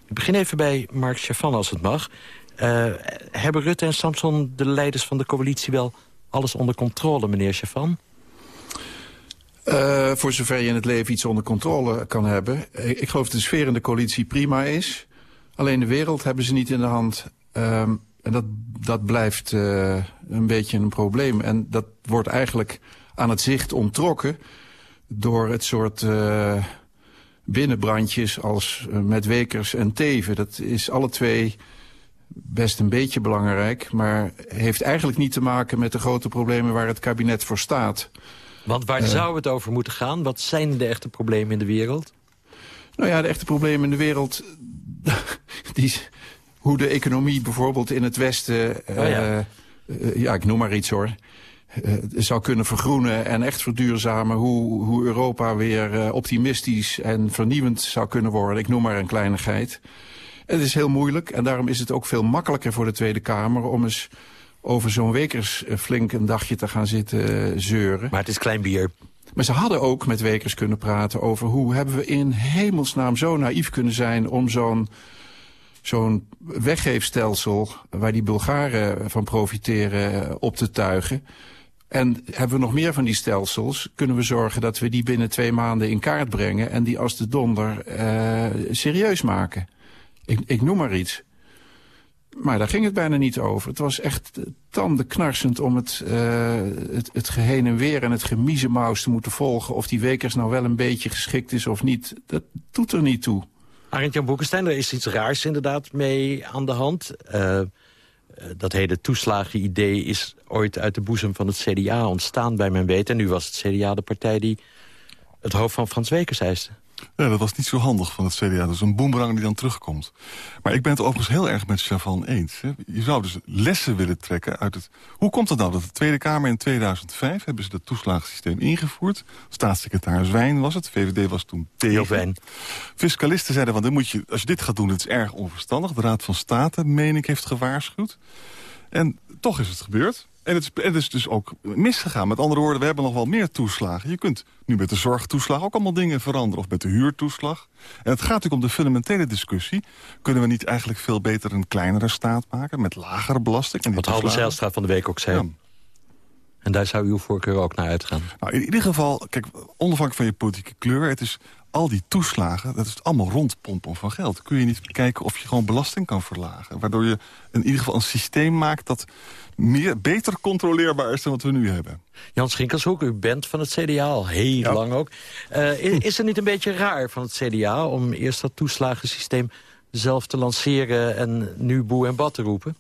[SPEAKER 7] Ik begin even bij Mark Chavan, als het mag. Uh, hebben Rutte en Samson, de leiders van de coalitie... wel alles onder controle, meneer Chavan?
[SPEAKER 20] Uh, voor zover je in het leven iets onder controle kan hebben. Ik geloof dat de sfeer in de coalitie prima is. Alleen de wereld hebben ze niet in de hand. Um, en dat, dat blijft uh, een beetje een probleem. En dat wordt eigenlijk aan het zicht ontrokken... door het soort uh, binnenbrandjes als uh, met Wekers en Teven. Dat is alle twee best een beetje belangrijk... maar heeft eigenlijk niet te maken met de grote problemen waar het kabinet voor staat...
[SPEAKER 7] Want waar uh, zou het over moeten gaan? Wat zijn de echte problemen in de wereld?
[SPEAKER 20] Nou ja, de echte problemen in de wereld... die, hoe de economie bijvoorbeeld in het Westen... Uh, oh ja. Uh, ja, ik noem maar iets hoor... zou kunnen vergroenen en echt verduurzamen... hoe, hoe Europa weer optimistisch en vernieuwend zou kunnen worden. Ik noem maar een kleinigheid. Het is heel moeilijk en daarom is het ook veel makkelijker voor de Tweede Kamer... om eens over zo'n Wekers flink een dagje te gaan zitten zeuren.
[SPEAKER 7] Maar het is klein bier.
[SPEAKER 20] Maar ze hadden ook met Wekers kunnen praten over hoe hebben we in hemelsnaam zo naïef kunnen zijn om zo'n zo'n weggeefstelsel waar die Bulgaren van profiteren op te tuigen. En hebben we nog meer van die stelsels, kunnen we zorgen dat we die binnen twee maanden in kaart brengen en die als de donder uh, serieus maken. Ik, ik noem maar iets. Maar daar ging het bijna niet over. Het was echt tandenknarsend om het, uh, het, het geheen en weer en het gemiezenmaus te moeten volgen. Of die Wekers nou wel een beetje geschikt is of niet. Dat doet er niet toe.
[SPEAKER 7] Arend-Jan Boekenstein, er is iets raars inderdaad mee aan de hand. Uh, dat hele toeslagen-idee is ooit uit de boezem van het CDA ontstaan bij mijn weten. En nu was het CDA de partij die het hoofd van Frans Wekers eiste.
[SPEAKER 21] Ja, dat was niet zo handig van het CDA. Dat is een boemerang die dan terugkomt. Maar ik ben het overigens heel erg met Chavan eens. Hè. Je zou dus lessen willen trekken uit het... Hoe komt het nou dat de Tweede Kamer in 2005... hebben ze dat toeslagensysteem ingevoerd? Staatssecretaris Wijn was het. VVD was toen tegen. Fiscalisten zeiden van, dit moet je, als je dit gaat doen, het is erg onverstandig. De Raad van State, meen ik, heeft gewaarschuwd. En toch is het gebeurd. En het, is, het is dus ook misgegaan. Met andere woorden, we hebben nog wel meer toeslagen. Je kunt nu met de zorgtoeslag ook allemaal dingen veranderen. Of met de huurtoeslag. En het gaat natuurlijk om de fundamentele discussie. Kunnen we niet eigenlijk veel beter een kleinere staat maken? Met lagere belasting? En
[SPEAKER 7] Wat Halbe Zijlstra van de week ook zei. Ja. En daar zou uw voorkeur ook naar uitgaan?
[SPEAKER 21] Nou, in ieder geval, kijk, onafhankelijk van je politieke kleur... het is al die toeslagen, dat is allemaal rondpompen van geld. Kun je niet kijken of je gewoon belasting kan verlagen. Waardoor je in ieder geval een systeem maakt... dat meer, beter controleerbaar is dan wat we nu hebben.
[SPEAKER 7] Jan Schinkelshoek, u bent van het CDA al heel ja. lang ook. Uh, is, is het niet een beetje raar van het CDA... om eerst dat toeslagensysteem zelf te lanceren... en nu boe en bad te roepen?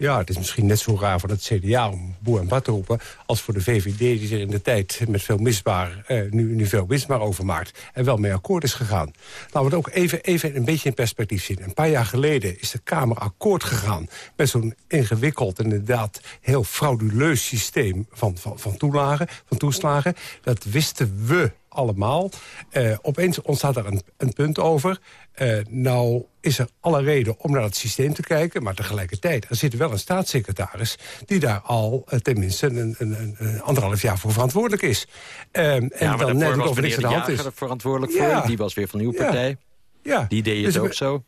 [SPEAKER 22] Ja, het is misschien net zo raar voor het CDA om boer en bad te roepen... als voor de VVD die zich in de tijd met veel misbaar, eh, nu, nu veel misbaar over maakt... en wel mee akkoord is gegaan. Laten we het ook even, even een beetje in perspectief zien. Een paar jaar geleden is de Kamer akkoord gegaan... met zo'n ingewikkeld, inderdaad heel frauduleus systeem van, van, van, toelagen, van toeslagen. Dat wisten we allemaal. Uh, opeens ontstaat er een, een punt over. Uh, nou is er alle reden om naar het systeem te kijken... maar tegelijkertijd, er zit wel een staatssecretaris... die daar al uh, tenminste een, een, een, anderhalf jaar voor verantwoordelijk is.
[SPEAKER 7] en ja, dan net of er niks aan de hand is. verantwoordelijk voor, ja. die was weer van uw partij. Ja. ja. Die deed je dus het ook zo.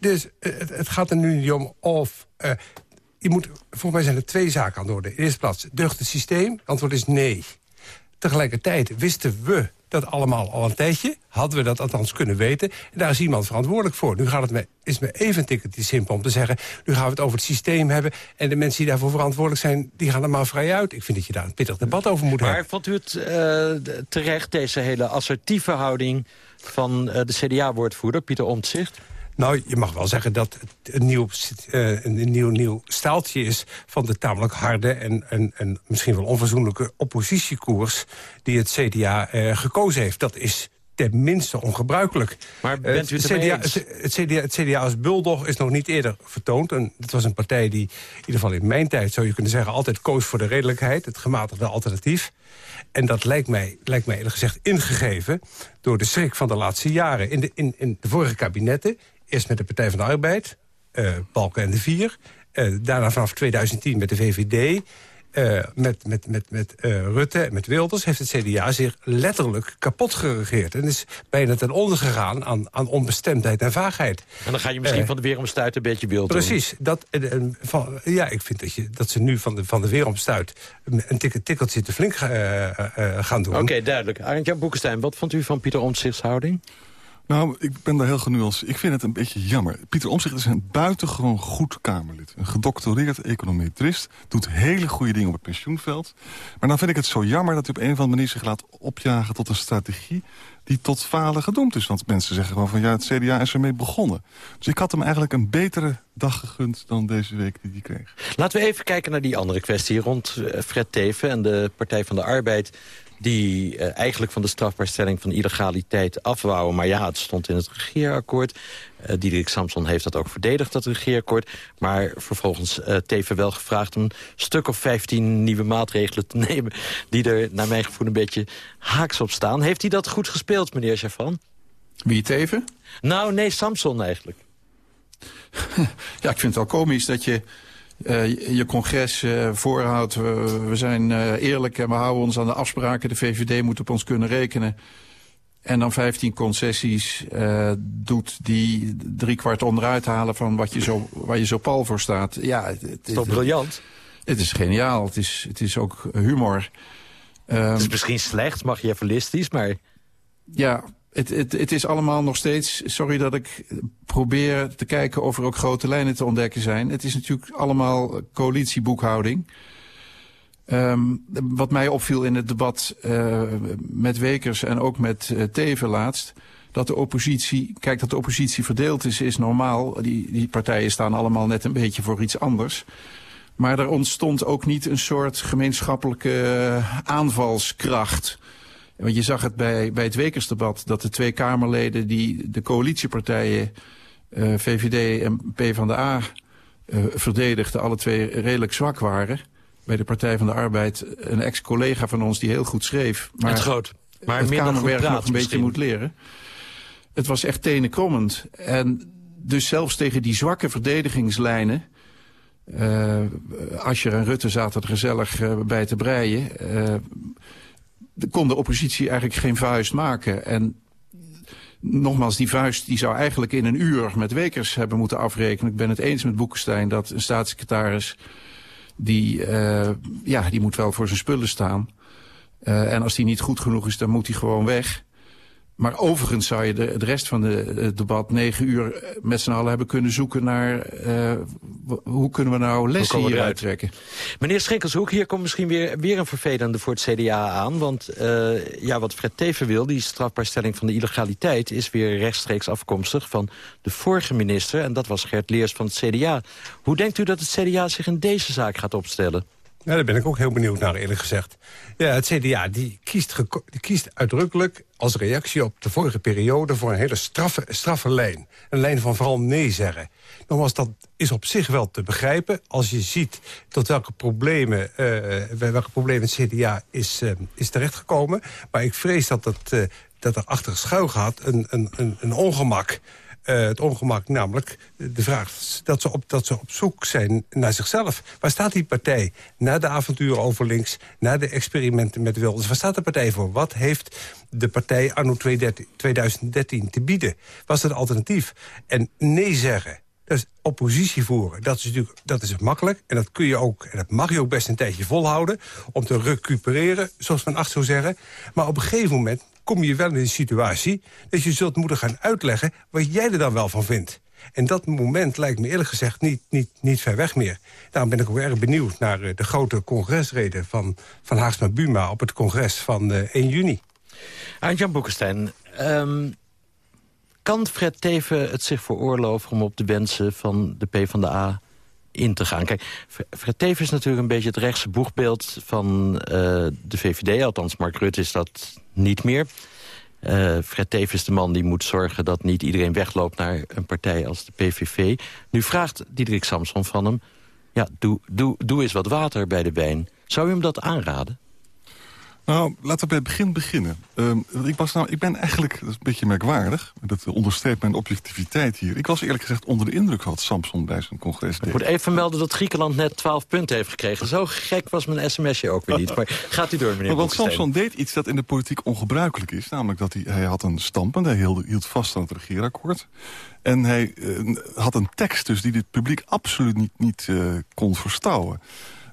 [SPEAKER 22] Dus het, het, gaat er nu niet om of... je moet, volgens mij zijn er twee zaken aan de orde. In de eerste plaats, deugt het systeem? Antwoord is nee. Tegelijkertijd wisten we dat allemaal al een tijdje. Hadden we dat althans kunnen weten. En daar is iemand verantwoordelijk voor. Nu gaat het me, is me even simpel om te zeggen... nu gaan we het over het systeem hebben... en de mensen die daarvoor verantwoordelijk zijn... die gaan er maar vrij uit. Ik vind dat je daar een pittig debat over moet
[SPEAKER 7] maar
[SPEAKER 22] hebben.
[SPEAKER 7] Maar vond u het uh, terecht, deze hele assertieve houding... van uh, de CDA-woordvoerder, Pieter Omtzigt?
[SPEAKER 22] Nou, je mag wel zeggen dat het een nieuw, uh, een nieuw, nieuw staaltje is... van de tamelijk harde en, en, en misschien wel onverzoenlijke oppositiekoers... die het CDA uh, gekozen heeft. Dat is tenminste ongebruikelijk.
[SPEAKER 7] Maar bent u het,
[SPEAKER 22] CDA, het, CDA, het CDA als buldog is nog niet eerder vertoond. En het was een partij die, in ieder geval in mijn tijd... zou je kunnen zeggen, altijd koos voor de redelijkheid. Het gematigde alternatief. En dat lijkt mij, lijkt mij eerlijk gezegd ingegeven... door de schrik van de laatste jaren. In de, in, in de vorige kabinetten, eerst met de Partij van de Arbeid... Uh, Balken en de Vier... Uh, daarna vanaf 2010 met de VVD... Uh, met, met, met, met Rutte en met Wilders heeft het CDA zich letterlijk kapot geregeerd. En is bijna ten onder gegaan aan, aan onbestemdheid en vaagheid.
[SPEAKER 7] En dan ga je misschien van de weeromstuit een beetje wild
[SPEAKER 22] Precies. Dat, van, ja, ik vind dat, je, dat ze nu van de, van de weeromstuit een tik, tikkeltje te flink gaan doen.
[SPEAKER 7] Oké, okay, duidelijk. Arend-Jan Boekenstein, wat vond u van Pieter Omtzigt's houding?
[SPEAKER 21] Nou, ik ben daar heel genuanceerd. Ik vind het een beetje jammer. Pieter Omtzigt is een buitengewoon goed Kamerlid. Een gedoctoreerd econometrist. Doet hele goede dingen op het pensioenveld. Maar dan vind ik het zo jammer dat hij op een of andere manier zich laat opjagen tot een strategie die tot falen gedoemd is. Want mensen zeggen gewoon van ja, het CDA is ermee begonnen. Dus ik had hem eigenlijk een betere dag gegund dan deze week die hij kreeg.
[SPEAKER 7] Laten we even kijken naar die andere kwestie rond Fred Teven en de Partij van de Arbeid die uh, eigenlijk van de strafbaarstelling van illegaliteit afwouwen. Maar ja, het stond in het regeerakkoord. Uh, Diederik Samson heeft dat ook verdedigd, dat regeerakkoord. Maar vervolgens uh, Teven wel gevraagd om een stuk of 15 nieuwe maatregelen te nemen... die er naar mijn gevoel een beetje haaks op staan. Heeft hij dat goed gespeeld, meneer Javan?
[SPEAKER 20] Wie, Teven?
[SPEAKER 7] Nou, nee, Samson eigenlijk.
[SPEAKER 20] ja, ik vind het wel komisch dat je uh, je congres uh, voorhoudt. We, we zijn uh, eerlijk en we houden ons aan de afspraken. De VVD moet op ons kunnen rekenen. En dan 15 concessies doet die driekwart onderuit halen van wat je zo, waar je zo pal voor staat. Ja, het, het
[SPEAKER 7] is toch briljant?
[SPEAKER 20] Het is geniaal. Het is, het is ook humor.
[SPEAKER 7] het is misschien slecht, machiavellistisch, maar...
[SPEAKER 20] Ja, het, het, het is allemaal nog steeds... Sorry dat ik probeer te kijken of er ook grote lijnen te ontdekken zijn. Het is natuurlijk allemaal coalitieboekhouding. Um, wat mij opviel in het debat uh, met Wekers en ook met uh, Teven laatst... dat de oppositie... Kijk, dat de oppositie verdeeld is, is normaal. Die, die partijen staan allemaal net een beetje voor iets anders... Maar er ontstond ook niet een soort gemeenschappelijke aanvalskracht. Want je zag het bij, bij het Wekersdebat dat de twee Kamerleden die de coalitiepartijen uh, VVD en PvdA uh, verdedigden, alle twee redelijk zwak waren. Bij de Partij van de Arbeid een ex-collega van ons die heel goed schreef.
[SPEAKER 7] Maar het groot. Maar
[SPEAKER 20] het Kamerwerk nog een
[SPEAKER 7] misschien.
[SPEAKER 20] beetje moet leren. Het was echt tenenkrommend. En dus zelfs tegen die zwakke verdedigingslijnen... Uh, Ascher en Rutte zaten er gezellig uh, bij te breien... Uh, kon de oppositie eigenlijk geen vuist maken. En nogmaals, die vuist die zou eigenlijk in een uur met Wekers hebben moeten afrekenen. Ik ben het eens met Boekenstein dat een staatssecretaris... die, uh, ja, die moet wel voor zijn spullen staan. Uh, en als die niet goed genoeg is, dan moet hij gewoon weg. Maar overigens zou je de, de rest van de, het debat negen uur met z'n allen hebben kunnen zoeken naar uh, hoe kunnen we nou lessen hieruit trekken.
[SPEAKER 7] Meneer Schenkelshoek, hier komt misschien weer, weer een vervelende voor het CDA aan. Want uh, ja, wat Fred Teven wil, die strafbaarstelling van de illegaliteit... is weer rechtstreeks afkomstig van de vorige minister. En dat was Gert Leers van het CDA. Hoe denkt u dat het CDA zich in deze zaak gaat opstellen?
[SPEAKER 22] Ja, daar ben ik ook heel benieuwd naar, eerlijk gezegd. Ja, het CDA die kiest, kiest uitdrukkelijk als reactie op de vorige periode... voor een hele straffe, straffe lijn. Een lijn van vooral nee zeggen. Nogmaals, dat is op zich wel te begrijpen. Als je ziet tot welke problemen, uh, welke problemen het CDA is, uh, is terechtgekomen. Maar ik vrees dat, uh, dat er achter schuil gaat een, een, een ongemak... Uh, het ongemak, namelijk de vraag dat ze, op, dat ze op zoek zijn naar zichzelf. Waar staat die partij na de avonturen over links... na de experimenten met Wilders? Waar staat de partij voor? Wat heeft de partij anno 2013 te bieden? Was het alternatief? En nee zeggen, is oppositie voeren. Dat is natuurlijk dat is makkelijk. En dat kun je ook, en dat mag je ook best een tijdje volhouden... om te recupereren, zoals Van Acht zou zeggen. Maar op een gegeven moment kom je wel in een situatie... dat je zult moeten gaan uitleggen wat jij er dan wel van vindt. En dat moment lijkt me eerlijk gezegd niet, niet, niet ver weg meer. Daarom ben ik ook erg benieuwd naar uh, de grote congresreden... van, van Haagsma Buma op het congres van uh, 1 juni.
[SPEAKER 7] Arend-Jan Boekenstein, um, kan Fred Teven het zich veroorloven om op de wensen van de PvdA in te gaan? Kijk, Teven is natuurlijk een beetje het rechtse boegbeeld van eh, de VVD. Althans, Mark Rutte is dat niet meer. Uh, Fred is de man die moet zorgen dat niet iedereen wegloopt naar een partij als de PVV. Nu vraagt Diederik Samson van hem, ja, doe, doe, doe eens wat water bij de wijn. Zou u hem dat aanraden?
[SPEAKER 21] Nou, laten we bij het begin beginnen. Ehm, ik, was nou, ik ben eigenlijk, dat is een beetje merkwaardig... dat onderstreept mijn objectiviteit hier. Ik was eerlijk gezegd onder de indruk van wat Samson bij zijn congres deed.
[SPEAKER 7] Ik moet even melden dat Griekenland net 12 punten heeft gekregen. Zo gek was mijn sms'je ook weer niet. Maar gaat u door, meneer
[SPEAKER 21] Want Samson deed iets dat in de politiek ongebruikelijk is. Namelijk dat hij, hij had een standpunt, hij hield, hield vast aan het regeerakkoord. En hij uh, had een tekst dus die dit publiek absoluut niet, niet uh, kon verstouwen.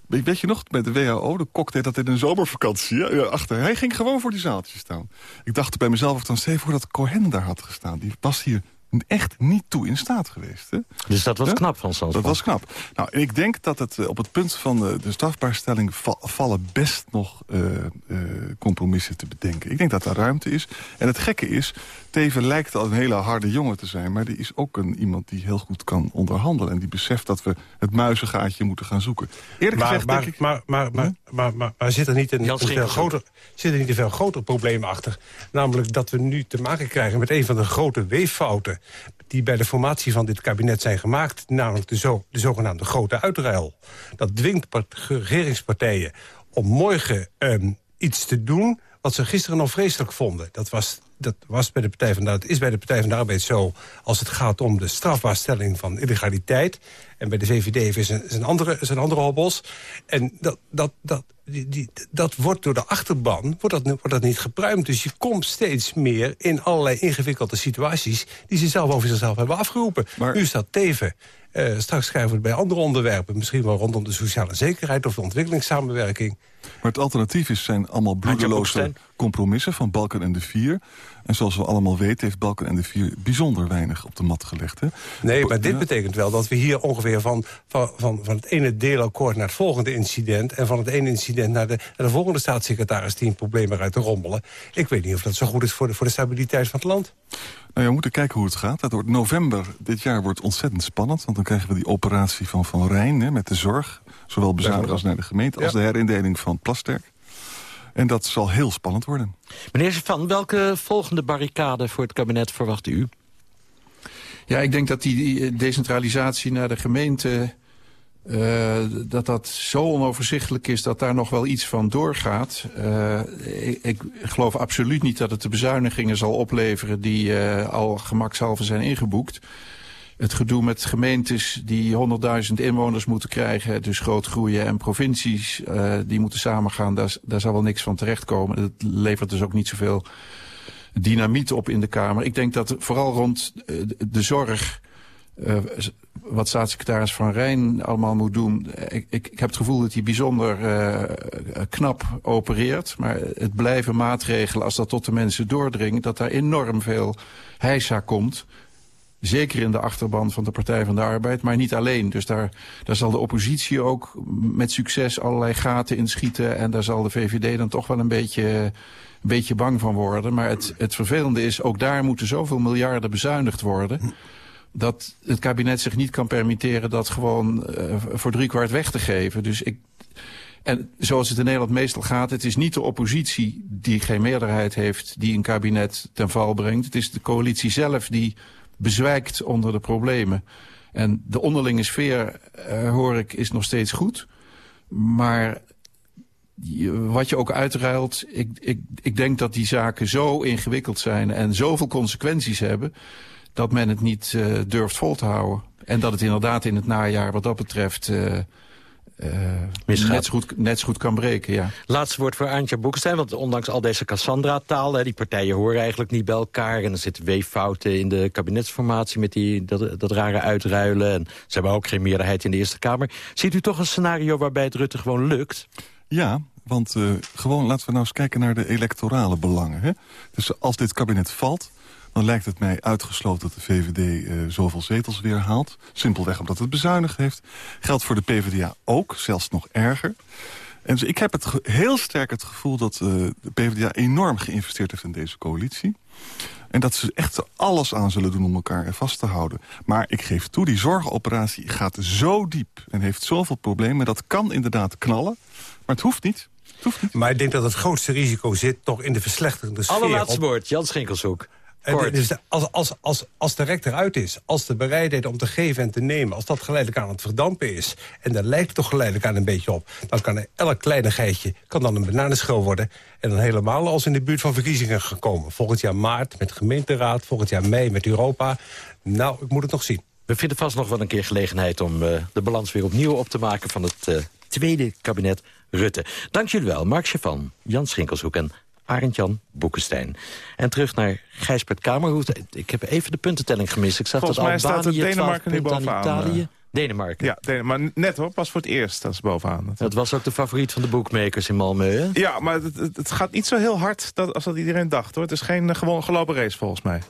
[SPEAKER 21] Weet je nog, met de WHO, de kok deed dat in een zomervakantie. Ja, achter. Hij ging gewoon voor die zaaltjes staan. Ik dacht bij mezelf, of dan steeds voor dat Cohen daar had gestaan. Die was hier echt niet toe in staat geweest. Hè?
[SPEAKER 7] Dus dat was knap van Sansman?
[SPEAKER 21] Dat was knap. Nou, en ik denk dat het eh, op het punt van de, de strafbaarstelling... vallen best nog uh, uh, compromissen te bedenken. Ik denk dat daar ruimte is. En het gekke is, Teven lijkt al een hele harde jongen te zijn... maar die is ook een, iemand die heel goed kan onderhandelen... en die beseft dat we het muizengaatje moeten gaan zoeken. Eerlijk
[SPEAKER 22] maar,
[SPEAKER 21] gezegd
[SPEAKER 22] maar,
[SPEAKER 21] denk ik...
[SPEAKER 22] Maar, maar, maar, maar, maar, maar zit er niet een, een veel groter, zit er niet een veel groter probleem achter? Namelijk dat we nu te maken krijgen met een van de grote weeffouten die bij de formatie van dit kabinet zijn gemaakt... namelijk de, zo, de zogenaamde grote uitruil. Dat dwingt regeringspartijen om morgen um, iets te doen... wat ze gisteren nog vreselijk vonden. Dat was dat was bij de Partij van de Arbeid, is bij de Partij van de Arbeid zo... als het gaat om de strafbaarstelling van illegaliteit. En bij de VVD is een, is een, andere, is een andere hobbels. En dat, dat, dat, die, die, dat wordt door de achterban wordt dat, wordt dat niet gepruimd. Dus je komt steeds meer in allerlei ingewikkelde situaties... die ze zelf over zichzelf hebben afgeroepen. Maar... Nu staat Teven uh, straks schrijven we het bij andere onderwerpen. Misschien wel rondom de sociale zekerheid of de ontwikkelingssamenwerking.
[SPEAKER 21] Maar het alternatief is, zijn allemaal bloedeloze compromissen van Balken en de Vier. En zoals we allemaal weten heeft Balken en de Vier bijzonder weinig op de mat gelegd. Hè?
[SPEAKER 22] Nee, maar dit betekent wel dat we hier ongeveer van, van, van, van het ene deelakkoord naar het volgende incident... en van het ene incident naar de, naar de volgende staatssecretaris die een probleem eruit te rommelen. Ik weet niet of dat zo goed is voor de, voor de stabiliteit van het land.
[SPEAKER 21] Nou ja, we moeten kijken hoe het gaat. Dat wordt november dit jaar wordt ontzettend spannend. Want dan krijgen we die operatie van Van Rijn hè, met de zorg. Zowel bezuinigen als naar de gemeente. Als de herindeling van Plasterk. En dat zal heel spannend worden.
[SPEAKER 7] Meneer Van, welke volgende barricade voor het kabinet verwacht u?
[SPEAKER 20] Ja, ik denk dat die decentralisatie naar de gemeente... Uh, dat dat zo onoverzichtelijk is dat daar nog wel iets van doorgaat. Uh, ik, ik, geloof absoluut niet dat het de bezuinigingen zal opleveren... die uh, al gemakshalve zijn ingeboekt. Het gedoe met gemeentes die 100.000 inwoners moeten krijgen... dus groot groeien en provincies die moeten samengaan... Daar, daar zal wel niks van terechtkomen. Het levert dus ook niet zoveel dynamiet op in de Kamer. Ik denk dat vooral rond de zorg uh, wat staatssecretaris Van Rijn allemaal moet doen. Ik, ik, heb het gevoel dat hij bijzonder knap opereert. Maar het blijven maatregelen, als dat tot de mensen doordringt... dat daar enorm veel heisa komt. Zeker in de achterban van de Partij van de Arbeid, maar niet alleen. Dus daar, daar zal de oppositie ook met succes allerlei gaten inschieten... en daar zal de VVD dan toch wel een beetje, een beetje bang van worden. Maar het, het vervelende is, ook daar moeten zoveel miljarden bezuinigd worden dat het kabinet zich niet kan permitteren dat gewoon uh, voor driekwart weg te geven. Dus ik, en zoals het in Nederland meestal gaat, het is niet de oppositie die geen meerderheid heeft die een kabinet ten val brengt. Het is de coalitie zelf die bezwijkt onder de problemen. En de onderlinge sfeer, uh, hoor ik, is nog steeds goed. Maar wat je ook uitruilt, ik, ik, ik denk dat die zaken zo ingewikkeld zijn en zoveel consequenties hebben dat men het niet uh, durft vol te houden. En dat het inderdaad in het najaar wat dat betreft... Uh, uh, net, zo goed, net zo goed kan breken, ja.
[SPEAKER 7] Laatste woord voor Antje Boekenstein, want ondanks al deze Cassandra-taal... die partijen horen eigenlijk niet bij elkaar... en er zitten weeffouten in de kabinetsformatie met die, dat, dat rare uitruilen... en ze hebben ook geen meerderheid in de Eerste Kamer. Ziet u toch een scenario waarbij het Rutte gewoon lukt?
[SPEAKER 21] Ja, want uh, gewoon laten we nou eens kijken naar de electorale belangen. Hè? Dus als dit kabinet valt dan lijkt het mij uitgesloten dat de VVD uh, eh, zoveel zetels weer haalt. Simpelweg omdat het bezuinigd heeft. Geldt voor de PvdA ook, zelfs nog erger. En dus ik heb het heel sterk het gevoel dat uh, de PvdA enorm geïnvesteerd heeft in deze coalitie. En dat ze echt alles aan zullen doen om elkaar vast te houden. Maar ik geef toe, die zorgoperatie gaat zo diep... en heeft zoveel problemen. Dat kan inderdaad knallen, maar het hoeft niet. Het hoeft niet.
[SPEAKER 22] Maar ik denk dat het grootste risico zit toch in de verslechterde sfeer.
[SPEAKER 7] Allerlaatste
[SPEAKER 22] op-
[SPEAKER 7] woord, Jan Schinkelshoek. Kort.
[SPEAKER 22] dus als, als, als, als de rek eruit is, als de bereidheid om te geven en te nemen... als dat geleidelijk aan het verdampen is... en daar lijkt het toch geleidelijk aan een beetje op... dan kan er elk kleinigheidje kan dan een bananenschil worden... en dan helemaal als in de buurt van verkiezingen gaan komen. Volgend jaar maart met gemeenteraad, volgend jaar mei met Europa. Nou, ik moet het nog zien.
[SPEAKER 7] We vinden vast nog wel een keer gelegenheid om eh, de balans weer opnieuw op te maken... van het eh, tweede kabinet Rutte. Dank jullie wel, Mark Chavan, Jan Schinkelshoek en Arend-Jan Boekenstein. En terug naar Gijsbert Kamerhoed. Ik heb even de puntentelling gemist. Ik zag
[SPEAKER 16] Volgens
[SPEAKER 7] dat
[SPEAKER 16] mij staat
[SPEAKER 7] Albanië
[SPEAKER 16] het Denemarken
[SPEAKER 7] 12
[SPEAKER 16] nu
[SPEAKER 7] punten aan
[SPEAKER 16] bovenaan,
[SPEAKER 7] Italië.
[SPEAKER 16] eh.
[SPEAKER 7] Denemarken.
[SPEAKER 16] Ja, Den- maar net hoor, pas voor het eerst, dat is bovenaan.
[SPEAKER 7] Dat was ook de favoriet van de boekmakers in Malmö, hè?
[SPEAKER 16] Ja, maar het, het, het gaat niet zo heel hard dat, als dat iedereen dacht hoor. Het is geen eh, gewoon gelopen race volgens mij.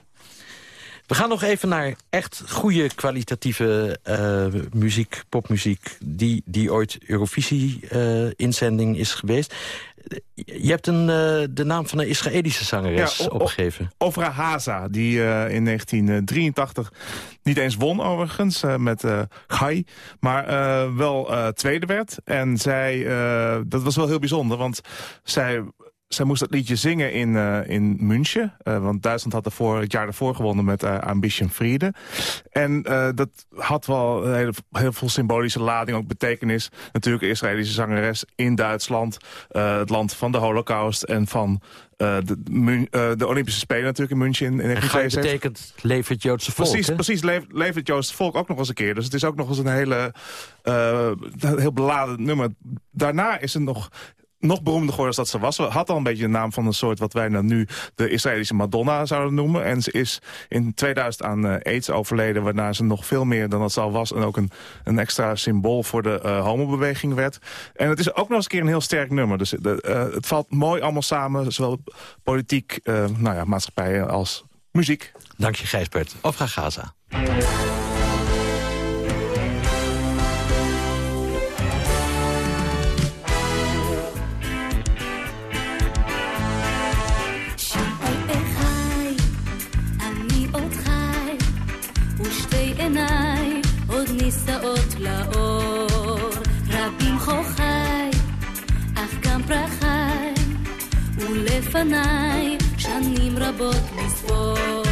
[SPEAKER 7] We gaan nog even naar echt goede kwalitatieve eh, muziek, popmuziek... die, die ooit Eurovisie-inzending is geweest. Je hebt een, eh, de naam van een Israëlische zangeres
[SPEAKER 16] Ja,
[SPEAKER 7] opgegeven.
[SPEAKER 16] Ofra Haza, die eh, in 1983 niet eens won overigens eh, met eh Gai, maar wel tweede werd. En zij, dat was wel heel bijzonder, want zij... Zij moest dat liedje zingen in, eh, in München. eh, want Duitsland had ervoor, het jaar daarvoor gewonnen met eh, Ambition Friede. En dat had wel heel, heel veel symbolische lading, ook betekenis. Natuurlijk een Israëlische zangeres in Duitsland. het land van de holocaust en van de, de Olympische Spelen natuurlijk in München in, in
[SPEAKER 7] En
[SPEAKER 16] 1972.
[SPEAKER 7] betekent leef het Joodse volk,
[SPEAKER 16] Precies, precies leef, leef het Joodse volk ook nog eens een keer. Dus het is ook nog eens een hele heel beladen nummer. Daarna is het nog nog beroemder geworden als dat ze was. Ze had al een beetje de naam van een soort wat wij dan nu de Israëlische Madonna zouden noemen. En ze is in 2000 aan eh, aids overleden, waarna ze nog veel meer dan dat ze al was. En ook een, een extra symbool voor de eh, homobeweging werd. En het is ook nog eens een keer een heel sterk nummer. Dus eh, het valt mooi allemaal samen, zowel politiek, nou ja, maatschappij als muziek.
[SPEAKER 7] Dank je, Gijsbert. Ofra Gaza.
[SPEAKER 23] לפניי שנים רבות מספור.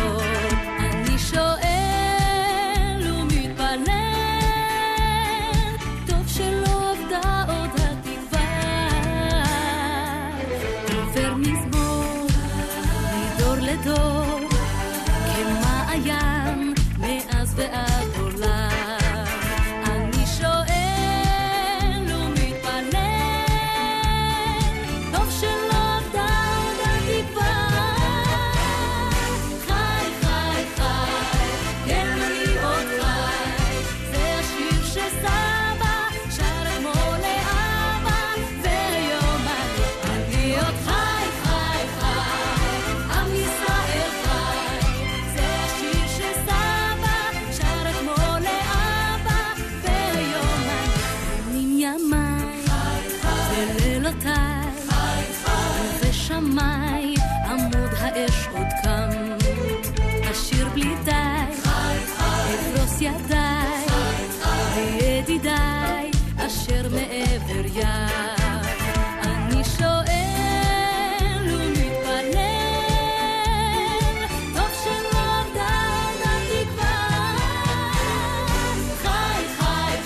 [SPEAKER 23] חי, חי,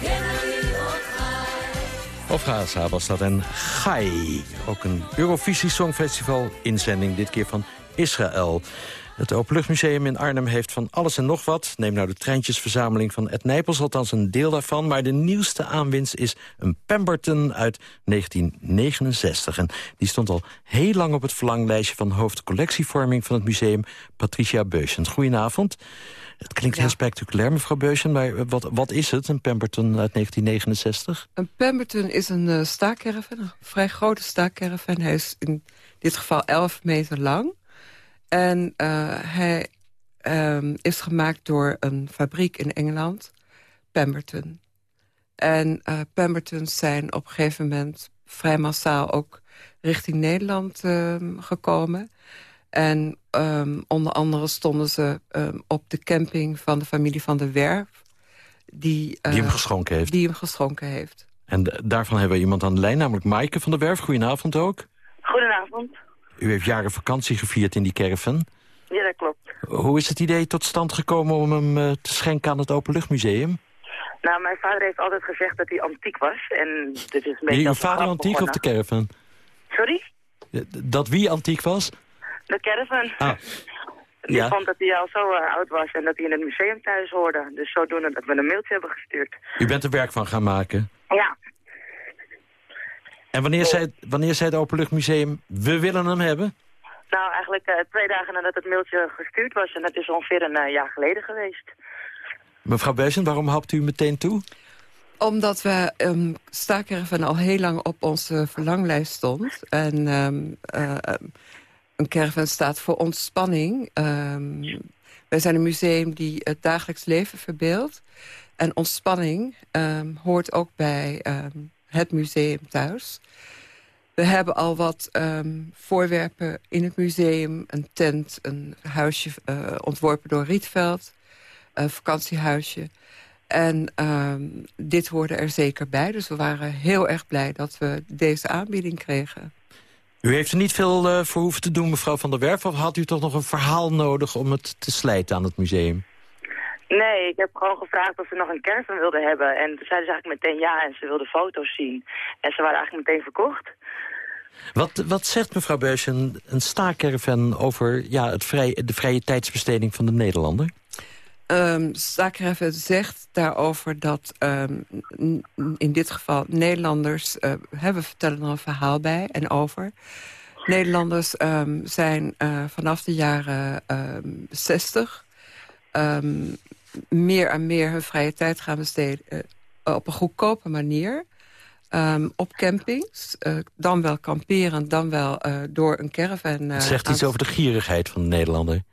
[SPEAKER 23] כן אני עוד חי.
[SPEAKER 7] Of Gaza was dat en Gai. Ook een Eurovisie Songfestival inzending, dit keer van Israël. Het Openluchtmuseum in Arnhem heeft van alles en nog wat. Neem nou de treintjesverzameling van Ed Nijpels, althans een deel daarvan. Maar de nieuwste aanwinst is een Pemberton uit 1969. En die stond al heel lang op het verlanglijstje van hoofdcollectievorming van het museum, Patricia Beusend. Goedenavond. Het klinkt heel spectaculair, mevrouw Beusend, maar wat, wat is het, een Pemberton uit 1969?
[SPEAKER 24] Een Pemberton is een uh, staakcaravan, een vrij grote staakcaravan. Hij is in dit geval 11 meter lang. En uh, hij um, is gemaakt door een fabriek in Engeland, Pemberton. En uh, Pembertons zijn op een gegeven moment vrij massaal ook richting Nederland uh, gekomen. En ehm, onder andere stonden ze ehm, op de camping van de familie van de Werf. Die,
[SPEAKER 7] Die hem
[SPEAKER 24] eh,
[SPEAKER 7] geschonken heeft.
[SPEAKER 24] Die hem geschonken heeft.
[SPEAKER 7] En daarvan hebben we iemand aan de lijn, namelijk Maaike van der Werf. Goedenavond ook.
[SPEAKER 25] Goedenavond.
[SPEAKER 7] U heeft jaren vakantie gevierd in die caravan.
[SPEAKER 25] Ja, dat klopt.
[SPEAKER 7] Hoe is het idee tot stand gekomen om hem eh, te schenken aan het Openluchtmuseum?
[SPEAKER 25] Nou, mijn vader heeft altijd gezegd dat hij antiek was. En dit is een beetje
[SPEAKER 7] uw vader antiek of de caravan?
[SPEAKER 25] Sorry?
[SPEAKER 7] Dat wie antiek was?
[SPEAKER 25] De caravan.
[SPEAKER 7] Ah.
[SPEAKER 25] Die
[SPEAKER 7] Ja.
[SPEAKER 25] vond dat hij al zo eh, oud was en dat hij in het museum thuis hoorde. Dus zodoende dat we een mailtje hebben gestuurd.
[SPEAKER 7] U bent er werk van gaan maken.
[SPEAKER 25] Ja,
[SPEAKER 7] En wanneer zei, wanneer zei het Openluchtmuseum, we willen hem hebben?
[SPEAKER 25] nou eigenlijk eh, twee dagen nadat het mailtje gestuurd was. En dat is ongeveer een eh, jaar geleden geweest.
[SPEAKER 7] Mevrouw Beusen, waarom hapt u meteen toe?
[SPEAKER 24] Omdat we um, staakerven al heel lang op onze verlanglijst stond. En ehm, eh, een caravan staat voor ontspanning. Ehm, wij zijn een museum die het dagelijks leven verbeeldt. En ontspanning ehm, hoort ook bij ehm, het museum thuis. We hebben al wat ehm, voorwerpen in het museum. Een tent, een huisje eh, ontworpen door Rietveld. Een vakantiehuisje. En ehm, dit hoorde er zeker bij. Dus we waren heel erg blij dat we deze aanbieding kregen.
[SPEAKER 7] U heeft er niet veel eh, voor hoeven te doen, mevrouw Van der Werf... of had u toch nog een verhaal nodig om het te slijten aan het museum?
[SPEAKER 25] Nee, ik heb gewoon gevraagd of ze nog een caravan wilden hebben. En toen zeiden ze eigenlijk meteen ja en ze wilden foto's zien. En ze waren eigenlijk meteen verkocht.
[SPEAKER 7] Wat, wat zegt mevrouw Beusje een, een staakerven over ja, het vrij, de vrije tijdsbesteding van de Nederlander?
[SPEAKER 24] Um, Staakerven zegt daarover dat ehm, in dit geval Nederlanders... eh, hebben vertellen er een verhaal bij en over. Nederlanders ehm, zijn eh, vanaf de jaren ehm 60... ehm, meer en meer hun vrije tijd gaan besteden eh, op een goedkope manier... Ehm, op campings, eh, dan wel kamperen, dan wel eh, door een caravan...
[SPEAKER 7] Het zegt iets over de gierigheid van de Nederlander.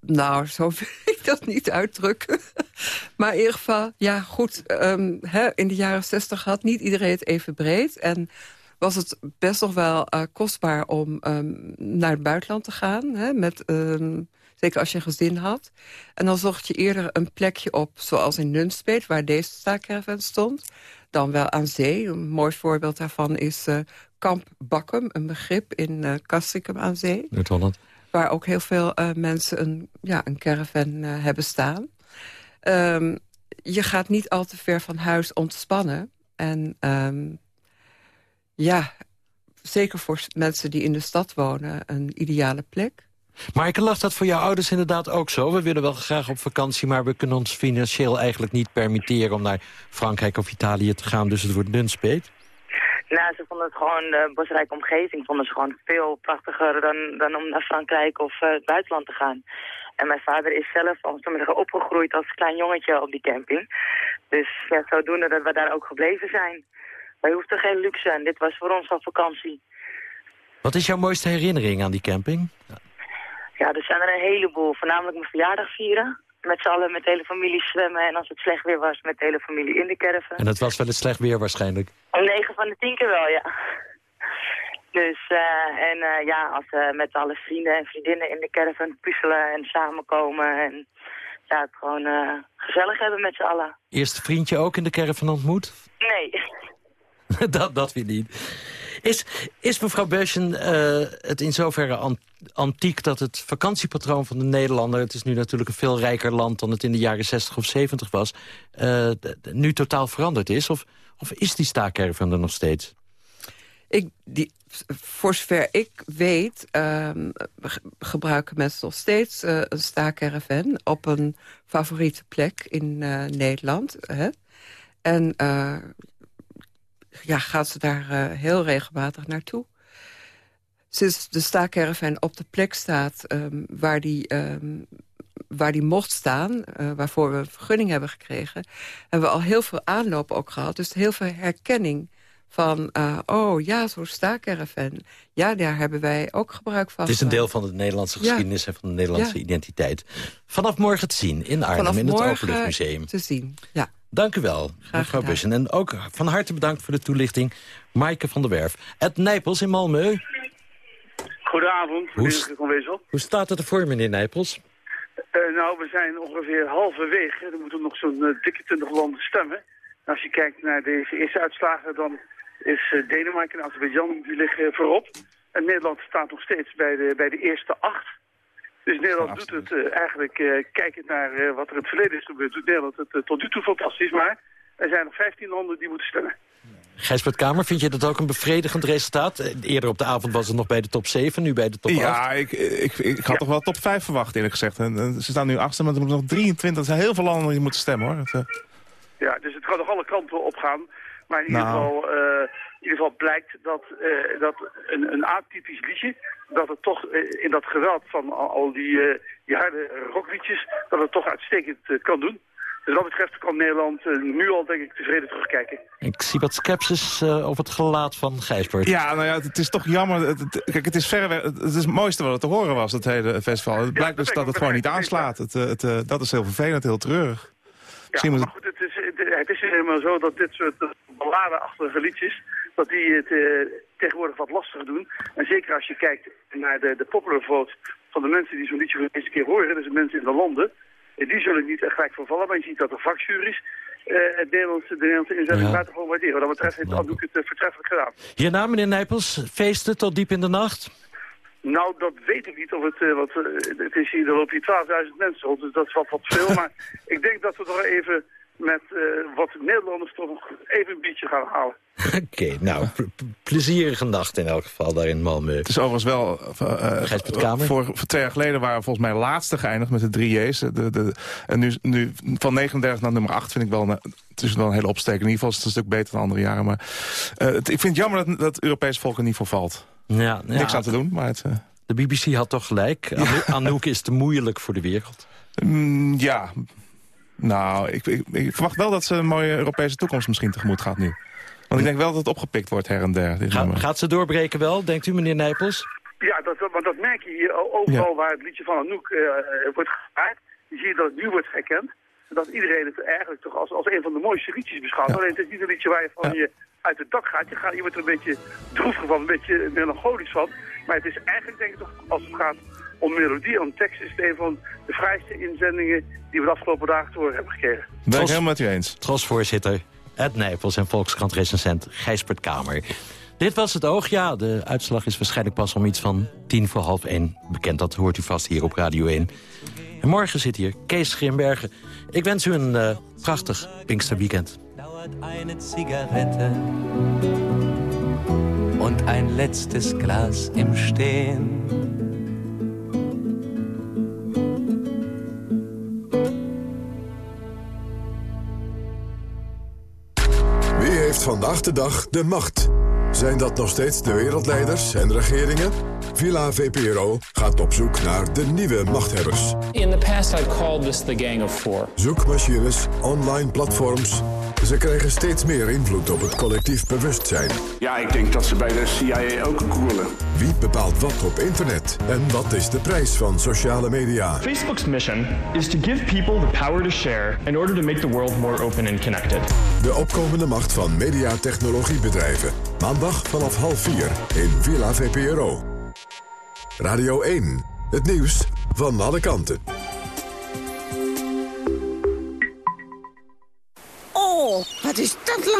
[SPEAKER 24] Nou, zo wil ik dat niet uitdrukken. Maar in ieder geval, ja goed, ehm, hè, in de jaren zestig had niet iedereen het even breed. En was het best nog wel kostbaar om ehm, naar het buitenland te gaan. Hè, met, zeker als je een gezin had. En dan zocht je eerder een plekje op, zoals in Nunspeet... waar deze staakerven stond, dan wel aan zee. Een mooi voorbeeld daarvan is eh, Kamp Bakkum, een begrip in eh Castricum aan zee
[SPEAKER 7] Noord-Holland.
[SPEAKER 24] waar ook heel veel eh, mensen een, ja, een caravan hebben staan. Ehm, je gaat niet al te ver van huis ontspannen. En ehm, ja, zeker voor mensen die in de stad wonen, een ideale plek.
[SPEAKER 7] Maar ik lag dat voor jouw ouders inderdaad ook zo. We willen wel graag op vakantie, maar we kunnen ons financieel eigenlijk niet permitteren... om naar Frankrijk of Italië te gaan, dus het wordt dunspeet.
[SPEAKER 25] Nou, ze vonden het gewoon, de bosrijke omgeving vonden ze gewoon veel prachtiger dan, dan om naar Frankrijk of eh, het buitenland te gaan. En mijn vader is zelf zeggen, opgegroeid als klein jongetje op die camping. Dus ja, zodoende dat we daar ook gebleven zijn. Wij hoefden geen luxe en dit was voor ons al vakantie.
[SPEAKER 7] Wat is jouw mooiste herinnering aan die camping?
[SPEAKER 25] Ja, er zijn er een heleboel. Voornamelijk mijn verjaardag vieren. Met z'n allen met de hele familie zwemmen. En als het slecht weer was, met de hele familie in de caravan.
[SPEAKER 7] En het was wel het slecht weer waarschijnlijk.
[SPEAKER 25] 9 van de 10 keer wel, ja. Dus, eh, en eh, ja, als we met alle vrienden en vriendinnen in de caravan puzzelen en samenkomen. En ja, het gewoon eh, gezellig hebben met z'n allen.
[SPEAKER 7] Eerste vriendje ook in de caravan ontmoet?
[SPEAKER 25] Nee.
[SPEAKER 7] dat, dat weer niet. Is, is mevrouw Beuschen eh, het in zoverre an- antiek dat het vakantiepatroon van de Nederlander... het is nu natuurlijk een veel rijker land dan het in de jaren 60 of 70 was... eh, nu totaal veranderd is? Of, of is die staakerven er nog steeds?
[SPEAKER 24] Ik, die, voor zover ik weet, ehm, ge- gebruiken mensen nog steeds eh, een staakerven op een favoriete plek in Nederland. Hè? En ja, gaan ze daar eh, heel regelmatig naartoe. Sinds de staakerven op de plek staat ehm, waar, die, ehm, waar die mocht staan... eh, waarvoor we een vergunning hebben gekregen... hebben we al heel veel aanloop ook gehad. Dus heel veel herkenning van... eh, oh ja, zo'n staakerven. Ja, daar hebben wij ook gebruik van.
[SPEAKER 7] Het is een deel van de Nederlandse
[SPEAKER 24] Ja.
[SPEAKER 7] geschiedenis en van de Nederlandse
[SPEAKER 24] Ja.
[SPEAKER 7] identiteit. Vanaf morgen te zien in Arnhem,
[SPEAKER 24] Vanaf
[SPEAKER 7] in het Openluchtmuseum.
[SPEAKER 24] te zien, ja.
[SPEAKER 7] Dank u wel, mevrouw. Bussen. En ook van harte bedankt voor de toelichting, Maaike van der Werf. Het Nijpels in Malmö.
[SPEAKER 15] Goedenavond, meneer Van Wezel.
[SPEAKER 7] hoe staat het ervoor, meneer Nijpels?
[SPEAKER 15] Eh, nou, we zijn ongeveer halverwege. Er moeten nog zo'n eh, dikke 20 landen stemmen. En als je kijkt naar deze eerste uitslagen, dan is eh, Denemarken en Azerbeidzjan, die liggen voorop. En Nederland staat nog steeds bij de, bij de eerste acht. Dus Nederland doet het eh, eigenlijk, eh, kijkend naar eh, wat er in het verleden is gebeurd, doet Nederland het tot nu toe fantastisch. Maar er zijn nog 15 landen die moeten stemmen.
[SPEAKER 7] Gijsbert Kamer, vind je dat ook een bevredigend resultaat? Eerder op de avond was het nog bij de top 7, nu bij de top 8.
[SPEAKER 16] Ja, ik, ik, ik had toch wel top 5 verwacht eerlijk gezegd. En, en ze staan nu achtste, maar er moeten nog 23. Er zijn heel veel landen die moeten stemmen hoor. Het,
[SPEAKER 15] Ja, dus het kan nog alle kanten op gaan. Maar in ieder,
[SPEAKER 16] Nou.
[SPEAKER 15] geval, eh, in ieder geval blijkt dat, eh, dat een, een atypisch liedje... dat het toch eh, in dat geweld van al, al die, die harde rockliedjes... dat het toch uitstekend kan doen. Dus wat betreft kan Nederland nu al denk ik tevreden terugkijken.
[SPEAKER 7] Ik zie wat sceptisch eh, over het gelaat van Gijsbert.
[SPEAKER 16] Ja, nou ja, het, het is toch jammer. Het, het- kijk, het is verreweg, het, het is het mooiste wat er te horen was, het hele festival. Het blijkt dus dat het gewoon niet aanslaat. Het, het, dat is heel vervelend, heel treurig. Misschien moet
[SPEAKER 15] Maar goed, het is, het, het is helemaal zo dat dit soort balladeachtige liedjes... dat die het eh, tegenwoordig wat lastiger doen. En zeker als je kijkt naar de, de popular vote van de mensen die zo'n liedje voor de eerste keer horen... dus de mensen in de landen, eh, die zullen niet echt gelijk vervallen. Maar je ziet dat de vakjuries eh, het Nederlandse, de Nederlandse inzending
[SPEAKER 7] Ja.
[SPEAKER 15] buitengewoon waarderen. Wat dat betreft heeft Anouk het eh, voortreffelijk gedaan.
[SPEAKER 7] Hierna, meneer Nijpels, feesten tot diep in de nacht?
[SPEAKER 15] Nou, dat weet ik niet. Of het, wat, het is hier, er lopen hier 12.000 mensen rond, dus dat is wat, wat veel. maar ik denk dat we toch even met eh, wat Nederlanders toch nog even een biertje gaan halen.
[SPEAKER 7] Oké, nou, ple- ple- plezierige nacht in elk geval daar in Malmö.
[SPEAKER 16] Het is overigens wel... eh,
[SPEAKER 7] Kamer?
[SPEAKER 16] Voor, voor twee jaar geleden waren we volgens mij laatste geëindigd met de drie J's. De, de, en nu, nu van 39 naar nummer 8 vind ik wel een, het is wel een hele opsteking. In ieder geval is het een stuk beter dan andere jaren. Maar eh, het- ik vind het jammer dat, dat het Europees volk er niet voor valt.
[SPEAKER 7] Ja,
[SPEAKER 16] Niks
[SPEAKER 7] ja.
[SPEAKER 16] aan te doen, maar het... eh,
[SPEAKER 7] De BBC had toch gelijk. Ano- Anouk is te moeilijk voor de wereld.
[SPEAKER 16] Mm, ja. Nou, ik, ik, ik verwacht wel dat ze een mooie Europese toekomst misschien tegemoet gaat nu. Want ik denk wel dat het opgepikt wordt her en der. dit
[SPEAKER 7] Ga-
[SPEAKER 16] nummer.
[SPEAKER 7] gaat ze doorbreken wel, denkt u, meneer Nijpels?
[SPEAKER 15] Ja, dat, dat- want dat merk je hier overal waar het liedje van Anouk eh, eh, wordt gemaakt. Je ziet dat het nu wordt herkend. En dat iedereen het eigenlijk toch als, als een van de mooiste liedjes beschouwt. Alleen het is niet een liedje waar je van je uit het dak gaat. Je, gaat, je wordt er een beetje droevig van, een beetje melancholisch van. Maar het is eigenlijk denk ik toch, als het gaat om melodie en om tekst, is het een van de vrijste inzendingen die we de afgelopen dagen te horen hebben gekregen.
[SPEAKER 16] Ben ik helemaal met u eens.
[SPEAKER 7] Trosvoorzitter Ed Nijpels en Volkskrant-recensent Gijsbert Kamer. Dit was het oog. Ja, de uitslag is waarschijnlijk pas om iets van tien voor half één bekend. Dat hoort u vast hier op Radio 1. En morgen zit hier Kees Grimbergen. Ik wens u een eh, prachtig Pinksterweekend.
[SPEAKER 5] eine Zigarette und ein letztes Glas im Stehen.
[SPEAKER 26] Heeft vandaag de dag de macht? Zijn dat nog steeds de wereldleiders en regeringen? Villa VPRO gaat op zoek naar de nieuwe machthebbers.
[SPEAKER 27] In the past, I've called this the Gang of Four.
[SPEAKER 26] Zoekmachines, online platforms. Ze krijgen steeds meer invloed op het collectief bewustzijn.
[SPEAKER 28] Ja, ik denk dat ze bij de CIA ook koerlen.
[SPEAKER 26] Wie bepaalt wat op internet? En wat is de prijs van sociale media?
[SPEAKER 29] Facebook's mission is to give people the power to share in order to make the world more open and connected.
[SPEAKER 26] De opkomende macht van mediatechnologiebedrijven. Maandag vanaf half vier in Villa VPRO. Radio 1. Het nieuws van alle kanten.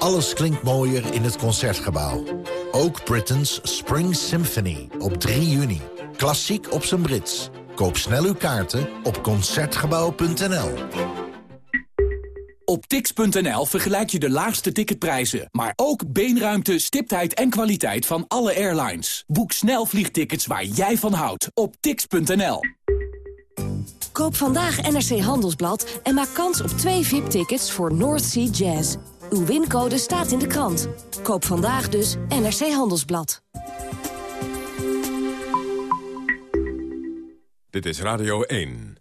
[SPEAKER 30] Alles klinkt mooier in het Concertgebouw. Ook Britain's Spring Symphony op 3 juni. Klassiek op zijn Brits. Koop snel uw kaarten op Concertgebouw.nl.
[SPEAKER 31] Op tix.nl vergelijk je de laagste ticketprijzen, maar ook beenruimte, stiptheid en kwaliteit van alle airlines. Boek snel vliegtickets waar jij van houdt op tix.nl.
[SPEAKER 32] Koop vandaag NRC Handelsblad en maak kans op twee VIP-tickets voor North Sea Jazz. Uw wincode staat in de krant. Koop vandaag dus NRC Handelsblad.
[SPEAKER 33] Dit is Radio 1.